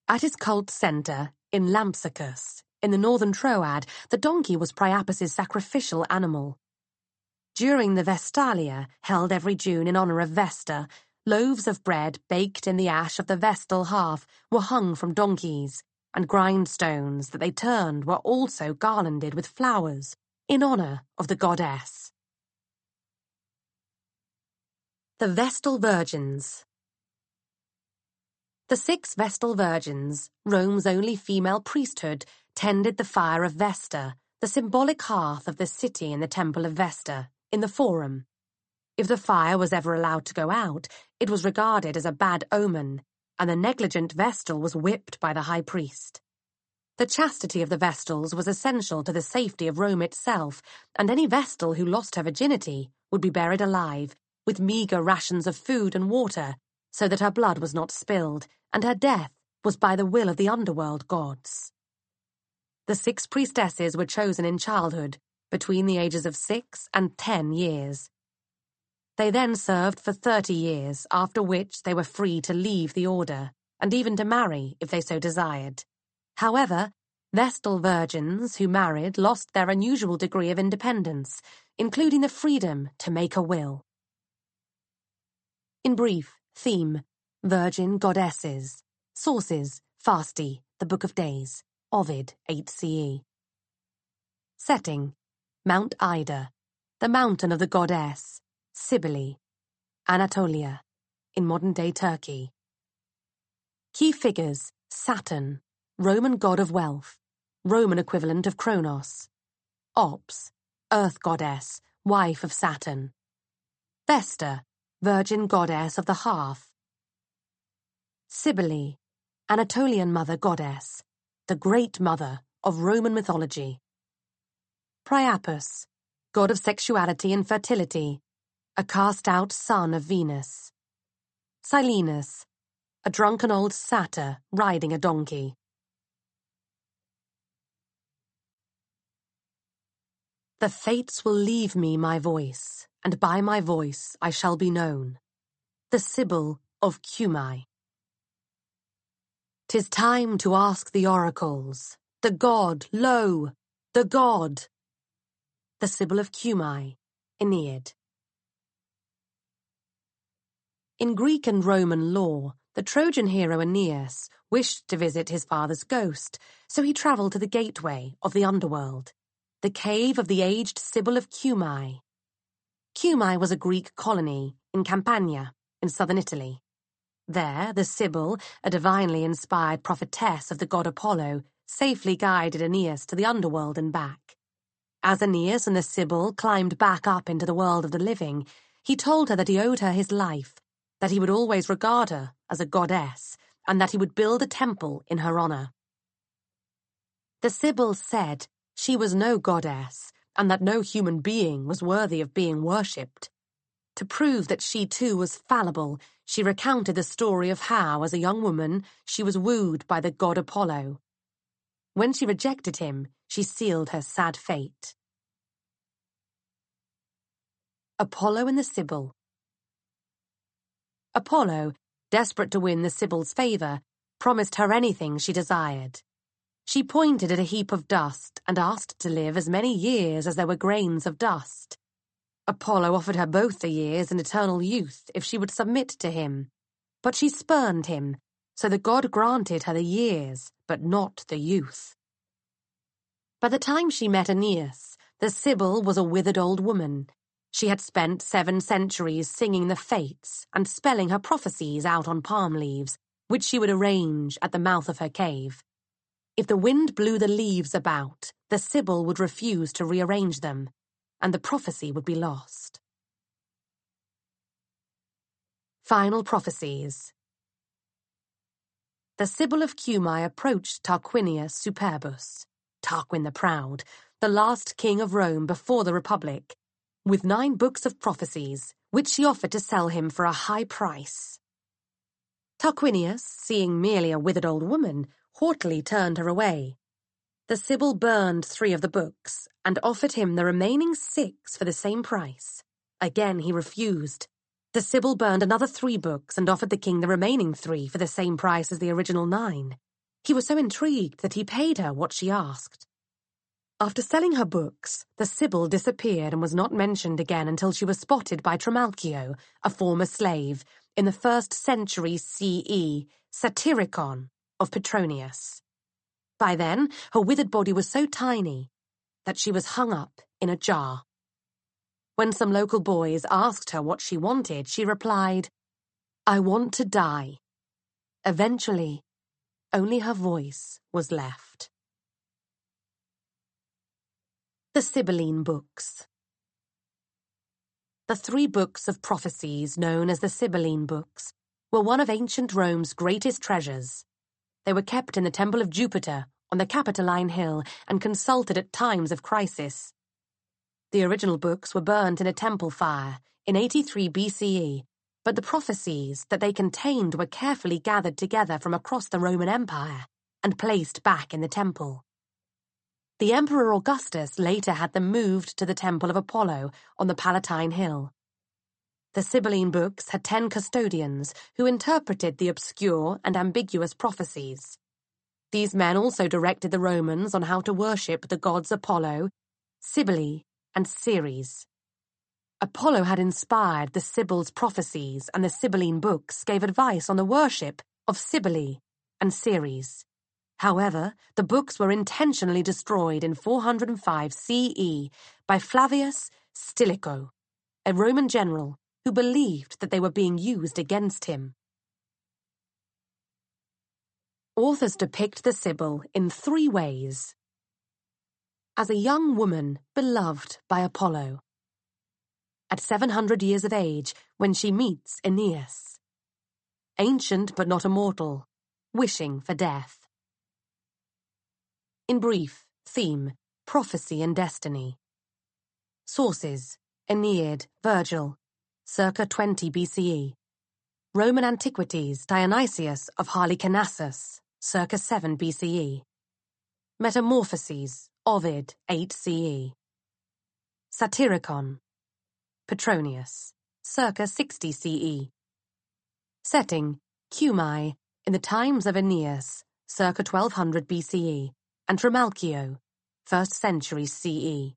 At his cult center, in Lampsacus, in the northern Troad, the donkey was Priapus's sacrificial animal. During the Vestalia, held every June in honor of Vesta, loaves of bread baked in the ash of the Vestal hearth were hung from donkeys, and grindstones that they turned were also garlanded with flowers in honor of the goddess. The Vestal Virgins The six Vestal Virgins, Rome's only female priesthood, tended the fire of Vesta, the symbolic hearth of the city in the Temple of Vesta, in the Forum. If the fire was ever allowed to go out, it was regarded as a bad omen and the negligent Vestal was whipped by the high priest. The chastity of the Vestals was essential to the safety of Rome itself, and any Vestal who lost her virginity would be buried alive, with meager rations of food and water, so that her blood was not spilled, and her death was by the will of the underworld gods. The six priestesses were chosen in childhood, between the ages of six and ten years. They then served for 30 years, after which they were free to leave the order and even to marry if they so desired. However, Vestal virgins who married lost their unusual degree of independence, including the freedom to make a will. In brief, theme Virgin goddesses. Sources Fasti, the Book of Days, Ovid, 8 CE. Setting Mount Ida, the mountain of the goddess. Cybele, Anatolia, in modern-day Turkey. Key figures, Saturn, Roman god of wealth, Roman equivalent of Kronos. Ops, earth goddess, wife of Saturn. Vesta, virgin goddess of the hearth. Cybele, Anatolian mother goddess, the great mother of Roman mythology. Priapus, god of sexuality and fertility, a cast-out son of Venus. Silenus, a drunken old satyr riding a donkey. The fates will leave me my voice, and by my voice I shall be known. The Sibyl of Cumae. Tis time to ask the oracles. The god, lo, the god. The Sibyl of Cumae, Aeneid. In Greek and Roman lore, the Trojan hero Aeneas wished to visit his father's ghost, so he travelled to the gateway of the underworld, the cave of the aged Sibyl of Cumae. Cumae was a Greek colony in Campania, in southern Italy. There, the Sibyl, a divinely inspired prophetess of the god Apollo, safely guided Aeneas to the underworld and back. As Aeneas and the Sibyl climbed back up into the world of the living, he told her that he owed her his life that he would always regard her as a goddess and that he would build a temple in her honor. The Sibyl said she was no goddess and that no human being was worthy of being worshipped. To prove that she too was fallible, she recounted the story of how, as a young woman, she was wooed by the god Apollo. When she rejected him, she sealed her sad fate. Apollo and the Sibyl Apollo, desperate to win the Sibyl's favor, promised her anything she desired. She pointed at a heap of dust and asked to live as many years as there were grains of dust. Apollo offered her both the years and eternal youth if she would submit to him. But she spurned him, so the god granted her the years, but not the youth. By the time she met Aeneas, the Sibyl was a withered old woman, she had spent seven centuries singing the fates and spelling her prophecies out on palm leaves, which she would arrange at the mouth of her cave. If the wind blew the leaves about, the Sibyl would refuse to rearrange them, and the prophecy would be lost. Final Prophecies The Sibyl of Cumae approached Tarquinius Superbus, Tarquin the Proud, the last king of Rome before the Republic, with nine books of prophecies, which she offered to sell him for a high price. Tarquinius, seeing merely a withered old woman, haughtily turned her away. The Sibyl burned three of the books and offered him the remaining six for the same price. Again he refused. The Sibyl burned another three books and offered the king the remaining three for the same price as the original nine. He was so intrigued that he paid her what she asked. After selling her books, the Sibyl disappeared and was not mentioned again until she was spotted by Trimalchio, a former slave, in the first century CE, Satyricon, of Petronius. By then, her withered body was so tiny that she was hung up in a jar. When some local boys asked her what she wanted, she replied, I want to die. Eventually, only her voice was left. The Sibylline Books The three books of prophecies known as the Sibylline Books were one of ancient Rome's greatest treasures. They were kept in the Temple of Jupiter on the Capitoline Hill and consulted at times of crisis. The original books were burned in a temple fire in 83 BCE, but the prophecies that they contained were carefully gathered together from across the Roman Empire and placed back in the temple. The Emperor Augustus later had them moved to the Temple of Apollo on the Palatine Hill. The Sibylline books had ten custodians who interpreted the obscure and ambiguous prophecies. These men also directed the Romans on how to worship the gods Apollo, Cybele, and Ceres. Apollo had inspired the Sibyl's prophecies and the Sibylline books gave advice on the worship of Cybele and Ceres. However, the books were intentionally destroyed in 405 CE by Flavius Stilicho, a Roman general who believed that they were being used against him. Authors depict the Sibyl in three ways as a young woman beloved by Apollo, at 700 years of age when she meets Aeneas, ancient but not immortal, wishing for death. In brief, theme, prophecy and destiny. Sources, Aeneid, Virgil, circa 20 BCE. Roman Antiquities, Dionysius of Halicarnassus, circa 7 BCE. Metamorphoses, Ovid, 8 CE. Satyricon, Petronius, circa 60 CE. Setting, Cumae, in the times of Aeneas, circa 1200 BCE and from Alcio, 1st century CE.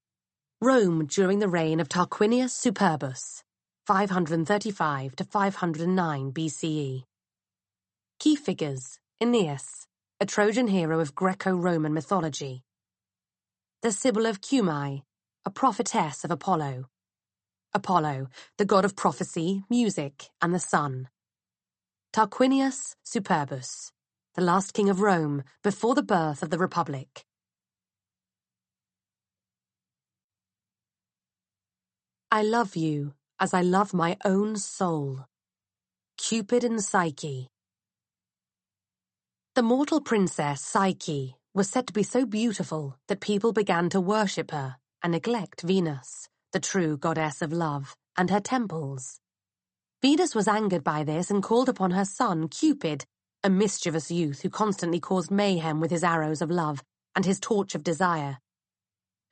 Rome during the reign of Tarquinius Superbus, 535 to 509 BCE. Key figures, Aeneas, a Trojan hero of Greco-Roman mythology. The Sibyl of Cumae, a prophetess of Apollo. Apollo, the god of prophecy, music, and the sun. Tarquinius Superbus, the last king of Rome, before the birth of the Republic. I love you as I love my own soul. Cupid and Psyche The mortal princess Psyche was said to be so beautiful that people began to worship her and neglect Venus, the true goddess of love, and her temples. Venus was angered by this and called upon her son, Cupid, a mischievous youth who constantly caused mayhem with his arrows of love and his torch of desire.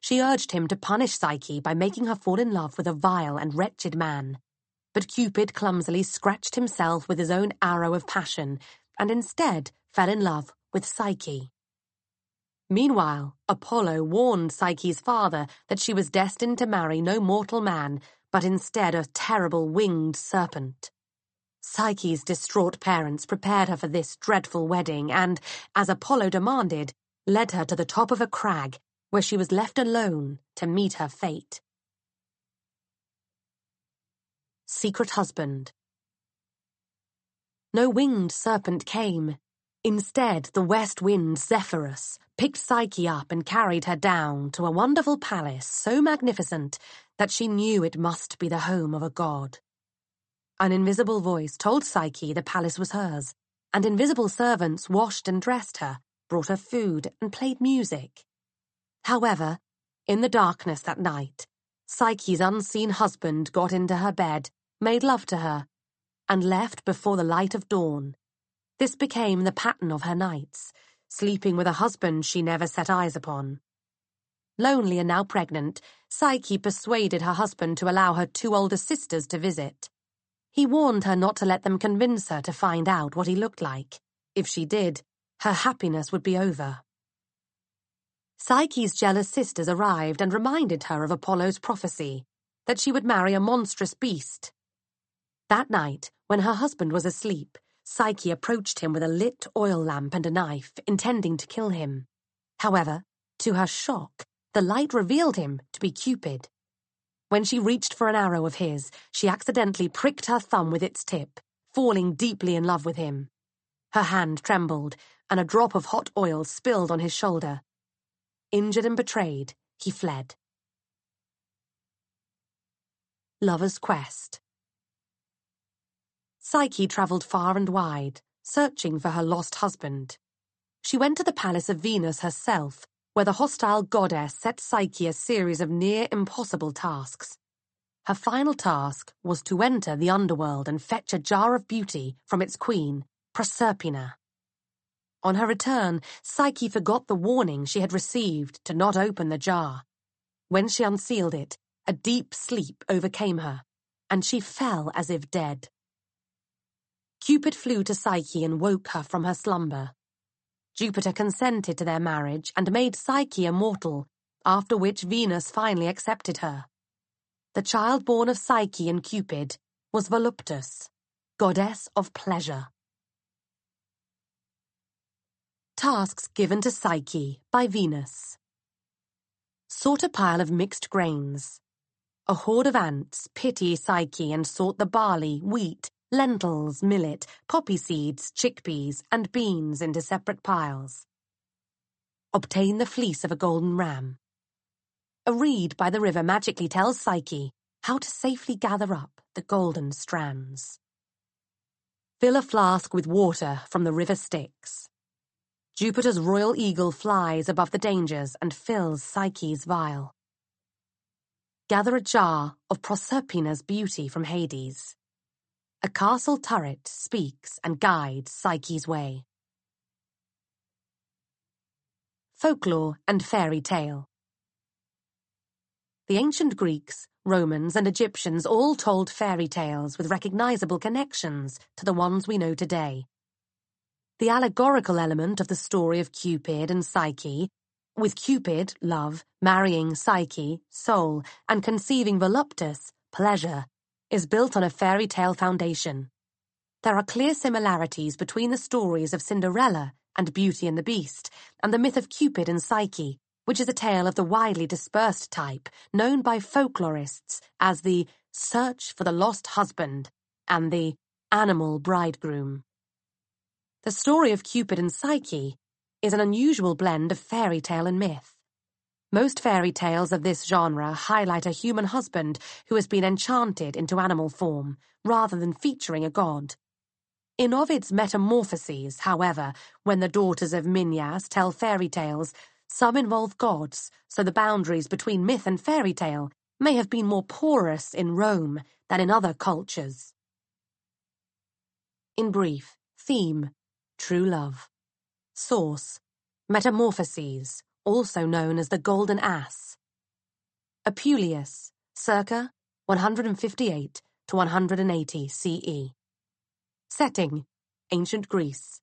She urged him to punish Psyche by making her fall in love with a vile and wretched man. But Cupid clumsily scratched himself with his own arrow of passion and instead fell in love with Psyche. Meanwhile, Apollo warned Psyche's father that she was destined to marry no mortal man, but instead a terrible winged serpent. Psyche's distraught parents prepared her for this dreadful wedding and, as Apollo demanded, led her to the top of a crag where she was left alone to meet her fate. Secret Husband No winged serpent came. Instead, the west wind, Zephyrus, picked Psyche up and carried her down to a wonderful palace so magnificent that she knew it must be the home of a god. An invisible voice told Psyche the palace was hers, and invisible servants washed and dressed her, brought her food, and played music. However, in the darkness that night, Psyche's unseen husband got into her bed, made love to her, and left before the light of dawn. This became the pattern of her nights, sleeping with a husband she never set eyes upon. Lonely and now pregnant, Psyche persuaded her husband to allow her two older sisters to visit. He warned her not to let them convince her to find out what he looked like. If she did, her happiness would be over. Psyche's jealous sisters arrived and reminded her of Apollo's prophecy, that she would marry a monstrous beast. That night, when her husband was asleep, Psyche approached him with a lit oil lamp and a knife, intending to kill him. However, to her shock, the light revealed him to be Cupid. When she reached for an arrow of his, she accidentally pricked her thumb with its tip, falling deeply in love with him. Her hand trembled, and a drop of hot oil spilled on his shoulder. Injured and betrayed, he fled. Lover's Quest Psyche travelled far and wide, searching for her lost husband. She went to the palace of Venus herself where the hostile goddess set Psyche a series of near impossible tasks. Her final task was to enter the underworld and fetch a jar of beauty from its queen, Proserpina. On her return, Psyche forgot the warning she had received to not open the jar. When she unsealed it, a deep sleep overcame her, and she fell as if dead. Cupid flew to Psyche and woke her from her slumber. Jupiter consented to their marriage and made Psyche immortal, after which Venus finally accepted her. The child born of Psyche and Cupid was Voluptas, goddess of pleasure. Tasks given to Psyche by Venus Sort a pile of mixed grains. A horde of ants pity Psyche and sort the barley, wheat, lentils, millet, poppy seeds, chickpeas, and beans into separate piles. Obtain the fleece of a golden ram. A reed by the river magically tells Psyche how to safely gather up the golden strands. Fill a flask with water from the river Styx. Jupiter's royal eagle flies above the dangers and fills Psyche's vial. Gather a jar of Proserpina's beauty from Hades. A castle turret speaks and guides Psyche's way. Folklore and Fairy Tale The ancient Greeks, Romans and Egyptians all told fairy tales with recognizable connections to the ones we know today. The allegorical element of the story of Cupid and Psyche, with Cupid, love, marrying Psyche, soul, and conceiving voluptas, pleasure, is built on a fairy tale foundation. There are clear similarities between the stories of Cinderella and Beauty and the Beast and the myth of Cupid and Psyche, which is a tale of the widely dispersed type known by folklorists as the search for the lost husband and the animal bridegroom. The story of Cupid and Psyche is an unusual blend of fairy tale and myth. Most fairy tales of this genre highlight a human husband who has been enchanted into animal form, rather than featuring a god. In Ovid's Metamorphoses, however, when the daughters of Minyas tell fairy tales, some involve gods, so the boundaries between myth and fairy tale may have been more porous in Rome than in other cultures. In brief, theme True Love. Source Metamorphoses also known as the golden ass. Apuleius, circa 158 to 180 CE. Setting, ancient Greece.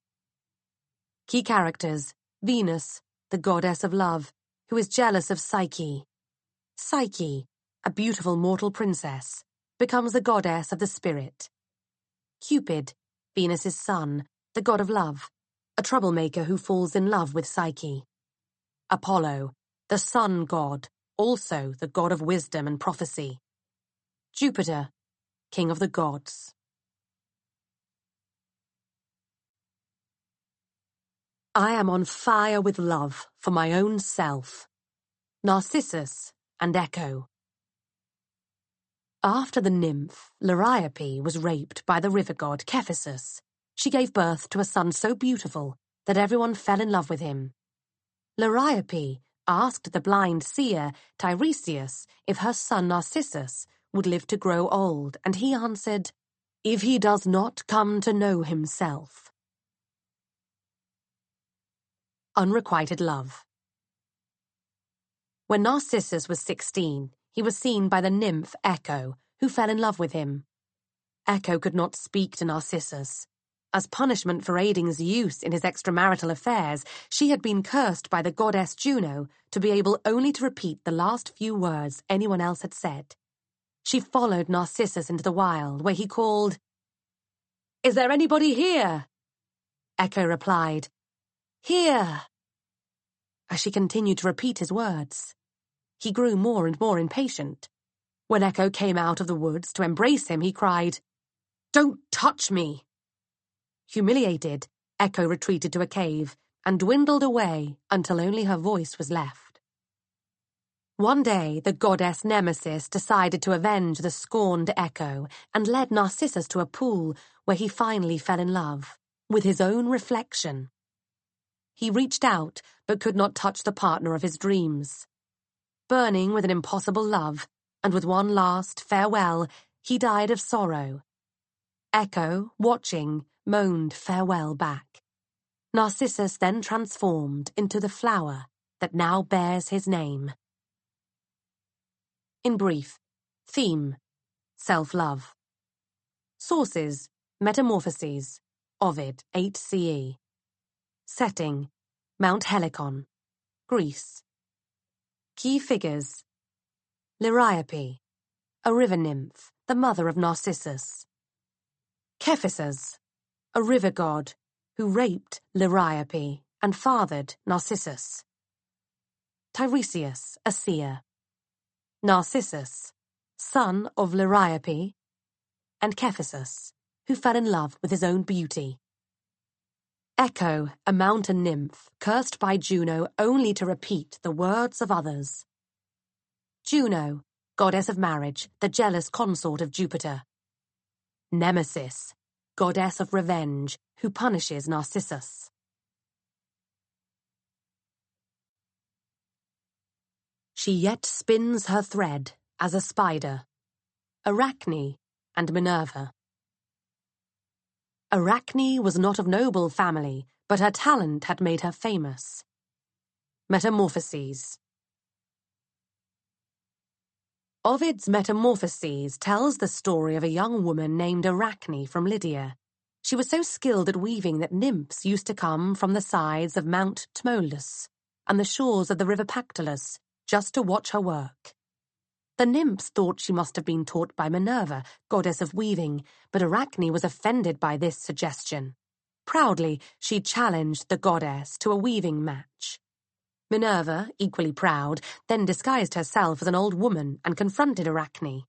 Key characters, Venus, the goddess of love, who is jealous of Psyche. Psyche, a beautiful mortal princess, becomes the goddess of the spirit. Cupid, Venus's son, the god of love, a troublemaker who falls in love with Psyche. Apollo, the sun god, also the god of wisdom and prophecy. Jupiter, king of the gods. I am on fire with love for my own self. Narcissus and Echo. After the nymph, Liriope, was raped by the river god Cephisus, she gave birth to a son so beautiful that everyone fell in love with him Liriope asked the blind seer, Tiresias, if her son Narcissus would live to grow old, and he answered, If he does not come to know himself. Unrequited Love When Narcissus was sixteen, he was seen by the nymph Echo, who fell in love with him. Echo could not speak to Narcissus, as punishment for Aiding Zeus in his extramarital affairs, she had been cursed by the goddess Juno to be able only to repeat the last few words anyone else had said. She followed Narcissus into the wild, where he called, "'Is there anybody here?' Echo replied, "'Here.' As she continued to repeat his words, he grew more and more impatient. When Echo came out of the woods to embrace him, he cried, "'Don't touch me!' Humiliated, Echo retreated to a cave and dwindled away until only her voice was left. One day, the goddess Nemesis decided to avenge the scorned Echo and led Narcissus to a pool where he finally fell in love, with his own reflection. He reached out but could not touch the partner of his dreams. Burning with an impossible love, and with one last farewell, he died of sorrow. Echo, watching, moaned farewell back. Narcissus then transformed into the flower that now bears his name. In brief, theme, self-love. Sources, Metamorphoses, Ovid, 8 CE. Setting, Mount Helicon, Greece. Key figures, Liriope, a river nymph, the mother of Narcissus. Kephisus, a river god who raped Liriope and fathered Narcissus. Tiresias, a seer. Narcissus, son of Liriope, and Cephisus, who fell in love with his own beauty. Echo, a mountain nymph, cursed by Juno only to repeat the words of others. Juno, goddess of marriage, the jealous consort of Jupiter. Nemesis, goddess of revenge, who punishes Narcissus. She yet spins her thread as a spider. Arachne and Minerva. Arachne was not of noble family, but her talent had made her famous. Metamorphoses. Ovid's Metamorphoses tells the story of a young woman named Arachne from Lydia. She was so skilled at weaving that nymphs used to come from the sides of Mount Tmolus and the shores of the river Pactolus just to watch her work. The nymphs thought she must have been taught by Minerva, goddess of weaving, but Arachne was offended by this suggestion. Proudly, she challenged the goddess to a weaving match. Minerva, equally proud, then disguised herself as an old woman and confronted Arachne.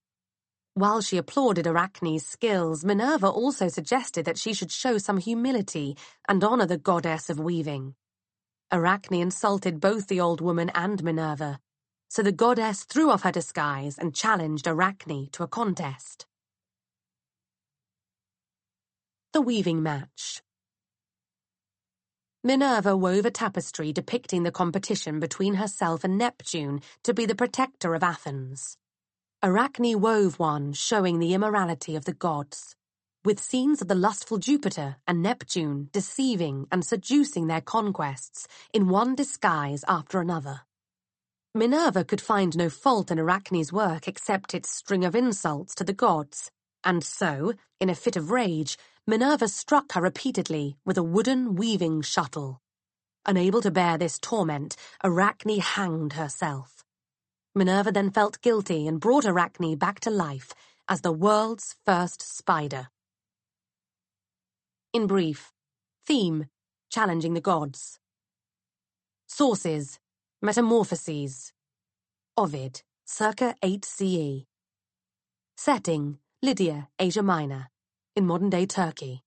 While she applauded Arachne's skills, Minerva also suggested that she should show some humility and honor the goddess of weaving. Arachne insulted both the old woman and Minerva, so the goddess threw off her disguise and challenged Arachne to a contest. The Weaving Match Minerva wove a tapestry depicting the competition between herself and Neptune to be the protector of Athens. Arachne wove one showing the immorality of the gods, with scenes of the lustful Jupiter and Neptune deceiving and seducing their conquests in one disguise after another. Minerva could find no fault in Arachne's work except its string of insults to the gods, and so, in a fit of rage, Minerva struck her repeatedly with a wooden weaving shuttle. Unable to bear this torment, Arachne hanged herself. Minerva then felt guilty and brought Arachne back to life as the world's first spider. In brief, theme, challenging the gods. Sources, metamorphoses. Ovid, circa 8 CE. Setting, Lydia, Asia Minor in modern day Turkey.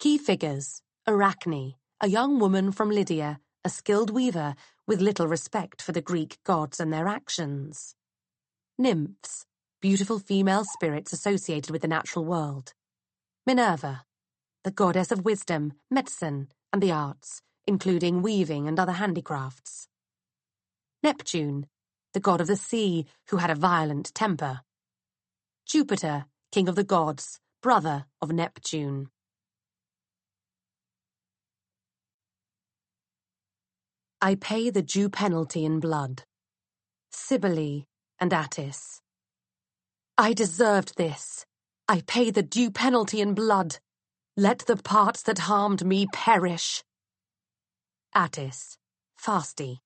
Key figures Arachne, a young woman from Lydia, a skilled weaver with little respect for the Greek gods and their actions. Nymphs, beautiful female spirits associated with the natural world. Minerva, the goddess of wisdom, medicine, and the arts, including weaving and other handicrafts. Neptune, the god of the sea, who had a violent temper. Jupiter, king of the gods, brother of Neptune. I pay the due penalty in blood. Cybele and Attis. I deserved this. I pay the due penalty in blood. Let the parts that harmed me perish. Attis, Fasti.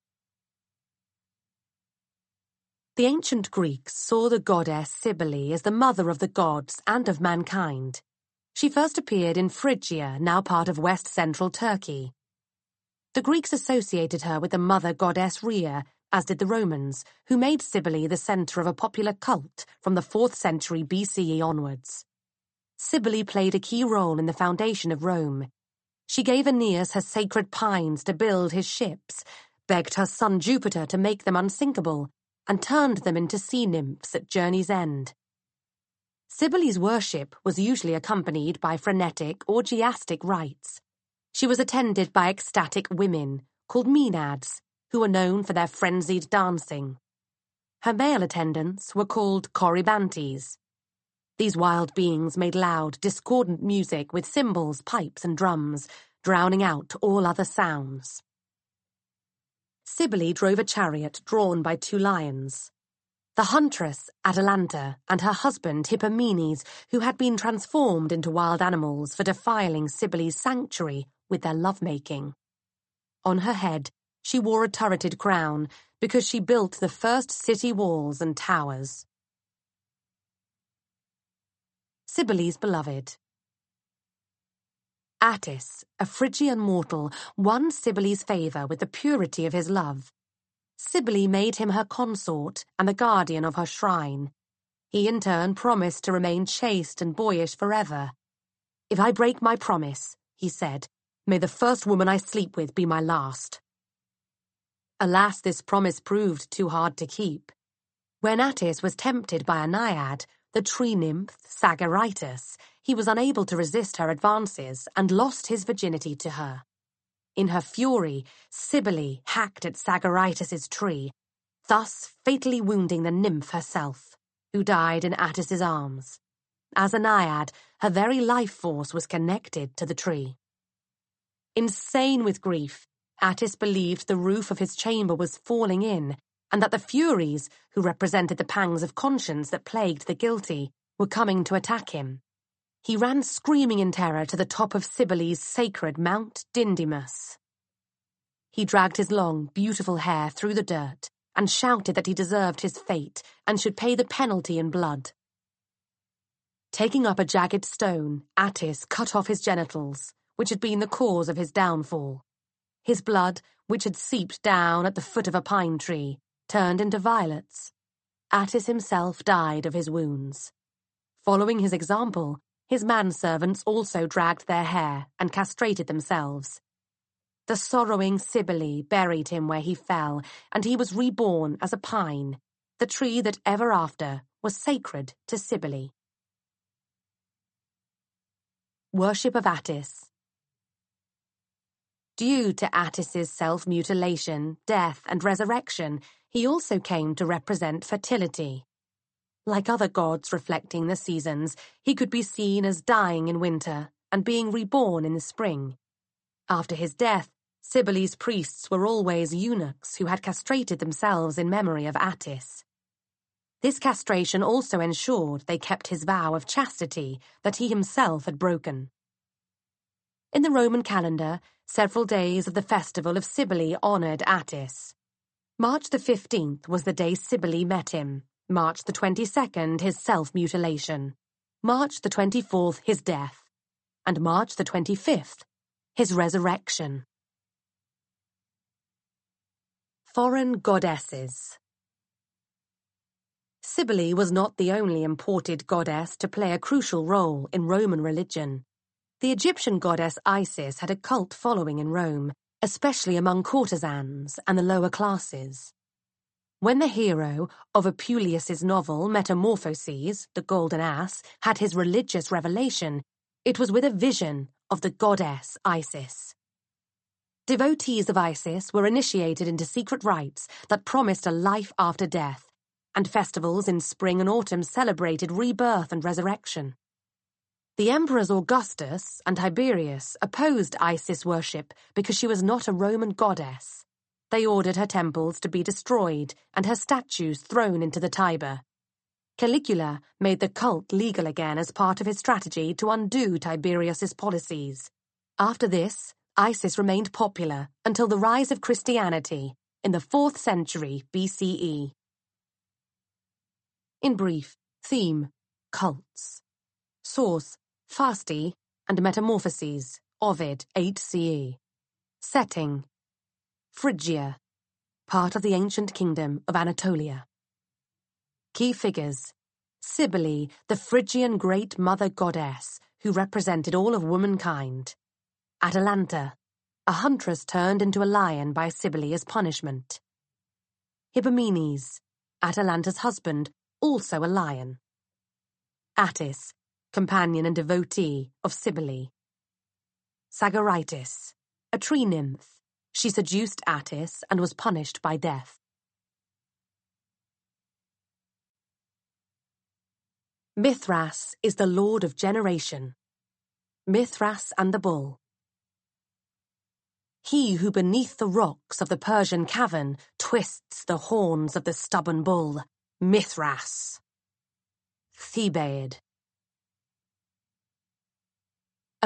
The ancient Greeks saw the goddess Cybele as the mother of the gods and of mankind. She first appeared in Phrygia, now part of west central Turkey. The Greeks associated her with the mother goddess Rhea, as did the Romans, who made Cybele the center of a popular cult from the 4th century BCE onwards. Cybele played a key role in the foundation of Rome. She gave Aeneas her sacred pines to build his ships, begged her son Jupiter to make them unsinkable, and turned them into sea nymphs at journey's end. Cybele's worship was usually accompanied by frenetic, orgiastic rites. She was attended by ecstatic women called maenads, who were known for their frenzied dancing. Her male attendants were called corybantes. These wild beings made loud, discordant music with cymbals, pipes, and drums, drowning out all other sounds. Cybele drove a chariot drawn by two lions. The huntress, Atalanta, and her husband, Hippomenes, who had been transformed into wild animals for defiling Cybele's sanctuary with their love making. On her head, she wore a turreted crown because she built the first city walls and towers. Cybele's Beloved Attis, a Phrygian mortal, won Cybele's favour with the purity of his love. Cybele made him her consort and the guardian of her shrine. He in turn promised to remain chaste and boyish forever. If I break my promise, he said, may the first woman I sleep with be my last. Alas, this promise proved too hard to keep. When Attis was tempted by a naiad, the tree nymph Sagaritis, he was unable to resist her advances and lost his virginity to her. In her fury, Cybele hacked at Sagaritis's tree, thus fatally wounding the nymph herself, who died in Attis's arms. As a naiad, her very life force was connected to the tree. Insane with grief, Attis believed the roof of his chamber was falling in and that the Furies, who represented the pangs of conscience that plagued the guilty, were coming to attack him. He ran screaming in terror to the top of Cybele's sacred Mount Dindymus. He dragged his long, beautiful hair through the dirt and shouted that he deserved his fate and should pay the penalty in blood. Taking up a jagged stone, Attis cut off his genitals, which had been the cause of his downfall. His blood, which had seeped down at the foot of a pine tree, turned into violets. Attis himself died of his wounds. Following his example, his manservants also dragged their hair and castrated themselves. The sorrowing Cybele buried him where he fell, and he was reborn as a pine, the tree that ever after was sacred to Cybele. Worship of Attis Due to Attis's self-mutilation, death, and resurrection, he also came to represent fertility. Like other gods reflecting the seasons, he could be seen as dying in winter and being reborn in the spring. After his death, Cybele's priests were always eunuchs who had castrated themselves in memory of Attis. This castration also ensured they kept his vow of chastity that he himself had broken. In the Roman calendar, several days of the festival of Cybele honored Attis. March the 15th was the day Cybele met him. March the 22nd, his self-mutilation. March the 24th, his death. And March the 25th, his resurrection. Foreign Goddesses Cybele was not the only imported goddess to play a crucial role in Roman religion. The Egyptian goddess Isis had a cult following in Rome, especially among courtesans and the lower classes. When the hero of Apuleius's novel Metamorphoses, the Golden Ass, had his religious revelation, it was with a vision of the goddess Isis. Devotees of Isis were initiated into secret rites that promised a life after death, and festivals in spring and autumn celebrated rebirth and resurrection. The Emperors Augustus and Tiberius opposed Isis worship because she was not a Roman goddess. They ordered her temples to be destroyed and her statues thrown into the Tiber. Caligula made the cult legal again as part of his strategy to undo Tiberius's policies. After this, Isis remained popular until the rise of Christianity in the 4th century BCE. In brief, theme cults. Source Fasti, and Metamorphoses, Ovid, 8 CE. Setting Phrygia, part of the ancient kingdom of Anatolia. Key figures Cybele, the Phrygian great mother goddess who represented all of womankind. Atalanta, a huntress turned into a lion by Cybele as punishment. Hippomenes, Atalanta's husband, also a lion. Attis, companion and devotee of Cybele. Sagaritis, a tree nymph, she seduced Attis and was punished by death. Mithras is the lord of generation. Mithras and the bull. He who beneath the rocks of the Persian cavern twists the horns of the stubborn bull, Mithras. Thebaid.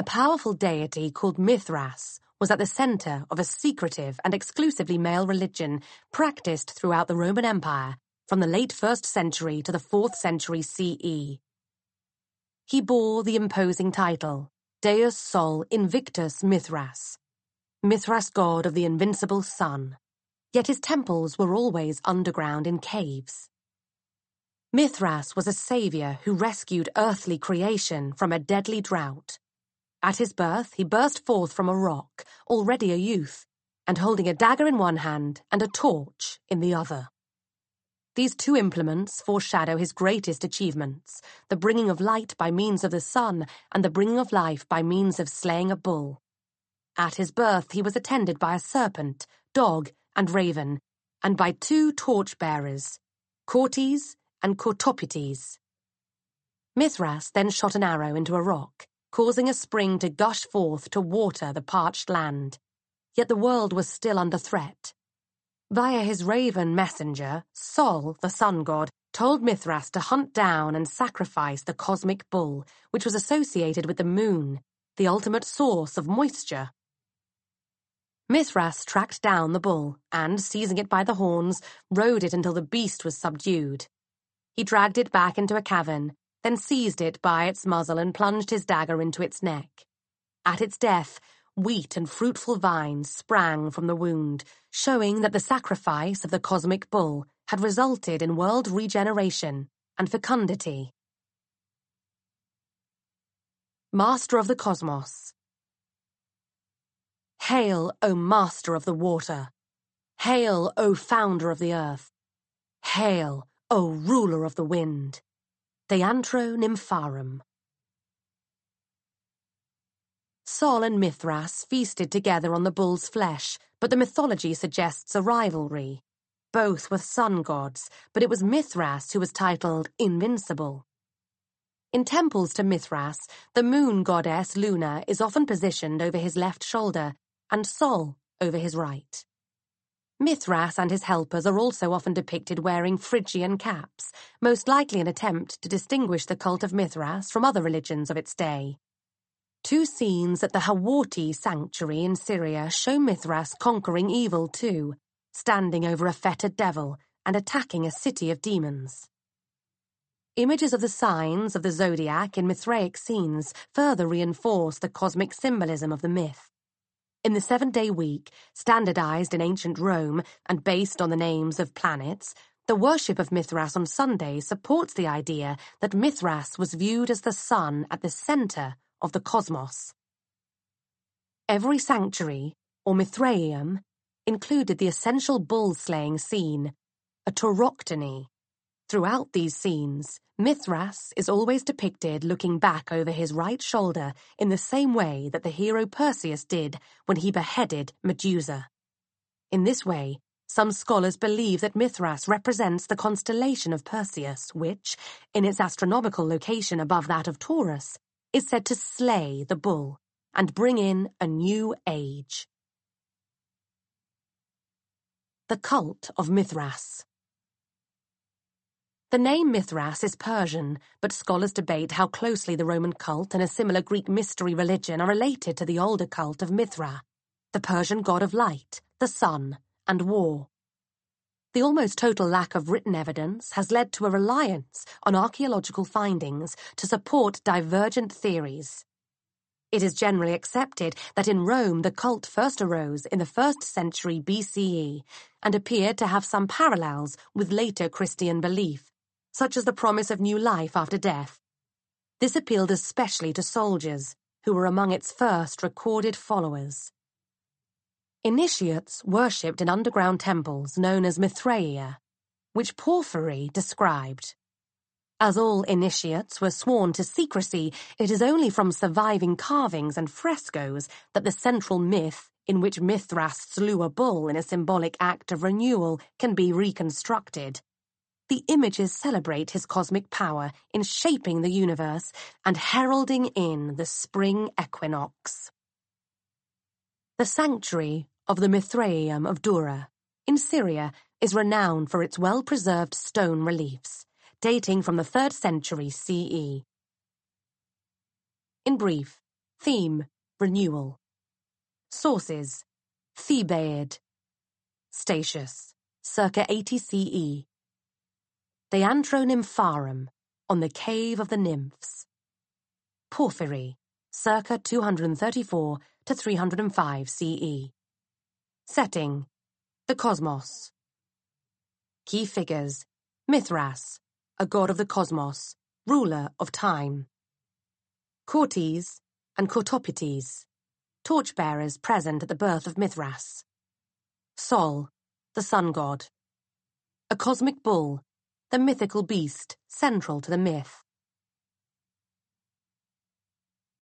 A powerful deity called Mithras was at the center of a secretive and exclusively male religion practiced throughout the Roman Empire from the late 1st century to the 4th century CE. He bore the imposing title, Deus Sol Invictus Mithras, Mithras god of the invincible sun, yet his temples were always underground in caves. Mithras was a savior who rescued earthly creation from a deadly drought at his birth, he burst forth from a rock, already a youth, and holding a dagger in one hand and a torch in the other. These two implements foreshadow his greatest achievements, the bringing of light by means of the sun and the bringing of life by means of slaying a bull. At his birth, he was attended by a serpent, dog, and raven, and by two torchbearers, Cautes and Cautopates. Mithras then shot an arrow into a rock, causing a spring to gush forth to water the parched land. Yet the world was still under threat. Via his raven messenger, Sol, the sun god, told Mithras to hunt down and sacrifice the cosmic bull, which was associated with the moon, the ultimate source of moisture. Mithras tracked down the bull and, seizing it by the horns, rode it until the beast was subdued. He dragged it back into a cavern then seized it by its muzzle and plunged his dagger into its neck. At its death, wheat and fruitful vines sprang from the wound, showing that the sacrifice of the cosmic bull had resulted in world regeneration and fecundity. Master of the Cosmos Hail, O Master of the Water! Hail, O Founder of the Earth! Hail, O Ruler of the Wind! De antro nympharum. Sol and Mithras feasted together on the bull's flesh, but the mythology suggests a rivalry. Both were sun gods, but it was Mithras who was titled invincible. In temples to Mithras, the moon goddess Luna is often positioned over his left shoulder and Sol over his right. Mithras and his helpers are also often depicted wearing Phrygian caps, most likely an attempt to distinguish the cult of Mithras from other religions of its day. Two scenes at the Hawarte sanctuary in Syria show Mithras conquering evil too, standing over a fettered devil and attacking a city of demons. Images of the signs of the zodiac in Mithraic scenes further reinforce the cosmic symbolism of the myth. In the seven-day week, standardized in ancient Rome and based on the names of planets, the worship of Mithras on Sunday supports the idea that Mithras was viewed as the sun at the center of the cosmos. Every sanctuary, or Mithraeum, included the essential bull-slaying scene, a tauroctony. Throughout these scenes, Mithras is always depicted looking back over his right shoulder in the same way that the hero Perseus did when he beheaded Medusa. In this way, some scholars believe that Mithras represents the constellation of Perseus, which, in its astronomical location above that of Taurus, is said to slay the bull and bring in a new age. The Cult of Mithras the name Mithras is Persian, but scholars debate how closely the Roman cult and a similar Greek mystery religion are related to the older cult of Mithra, the Persian god of light, the sun, and war. The almost total lack of written evidence has led to a reliance on archaeological findings to support divergent theories. It is generally accepted that in Rome the cult first arose in the 1st century BCE and appeared to have some parallels with later Christian belief, such as the promise of new life after death. This appealed especially to soldiers, who were among its first recorded followers. Initiates worshipped in underground temples known as Mithraea, which Porphyry described. As all initiates were sworn to secrecy, it is only from surviving carvings and frescoes that the central myth, in which Mithras slew a bull in a symbolic act of renewal, can be reconstructed the images celebrate his cosmic power in shaping the universe and heralding in the spring equinox. The sanctuary of the Mithraeum of Dura in Syria is renowned for its well-preserved stone reliefs, dating from the 3rd century CE. In brief, theme, renewal. Sources, Thebaid. Statius, circa 80 CE. The antronym on the cave of the nymphs. Porphyry, circa 234 to 305 CE. Setting, the cosmos. Key figures, Mithras, a god of the cosmos, ruler of time. Cautes and Cautopates, torchbearers present at the birth of Mithras. Sol, the sun god. A cosmic bull, the mythical beast central to the myth.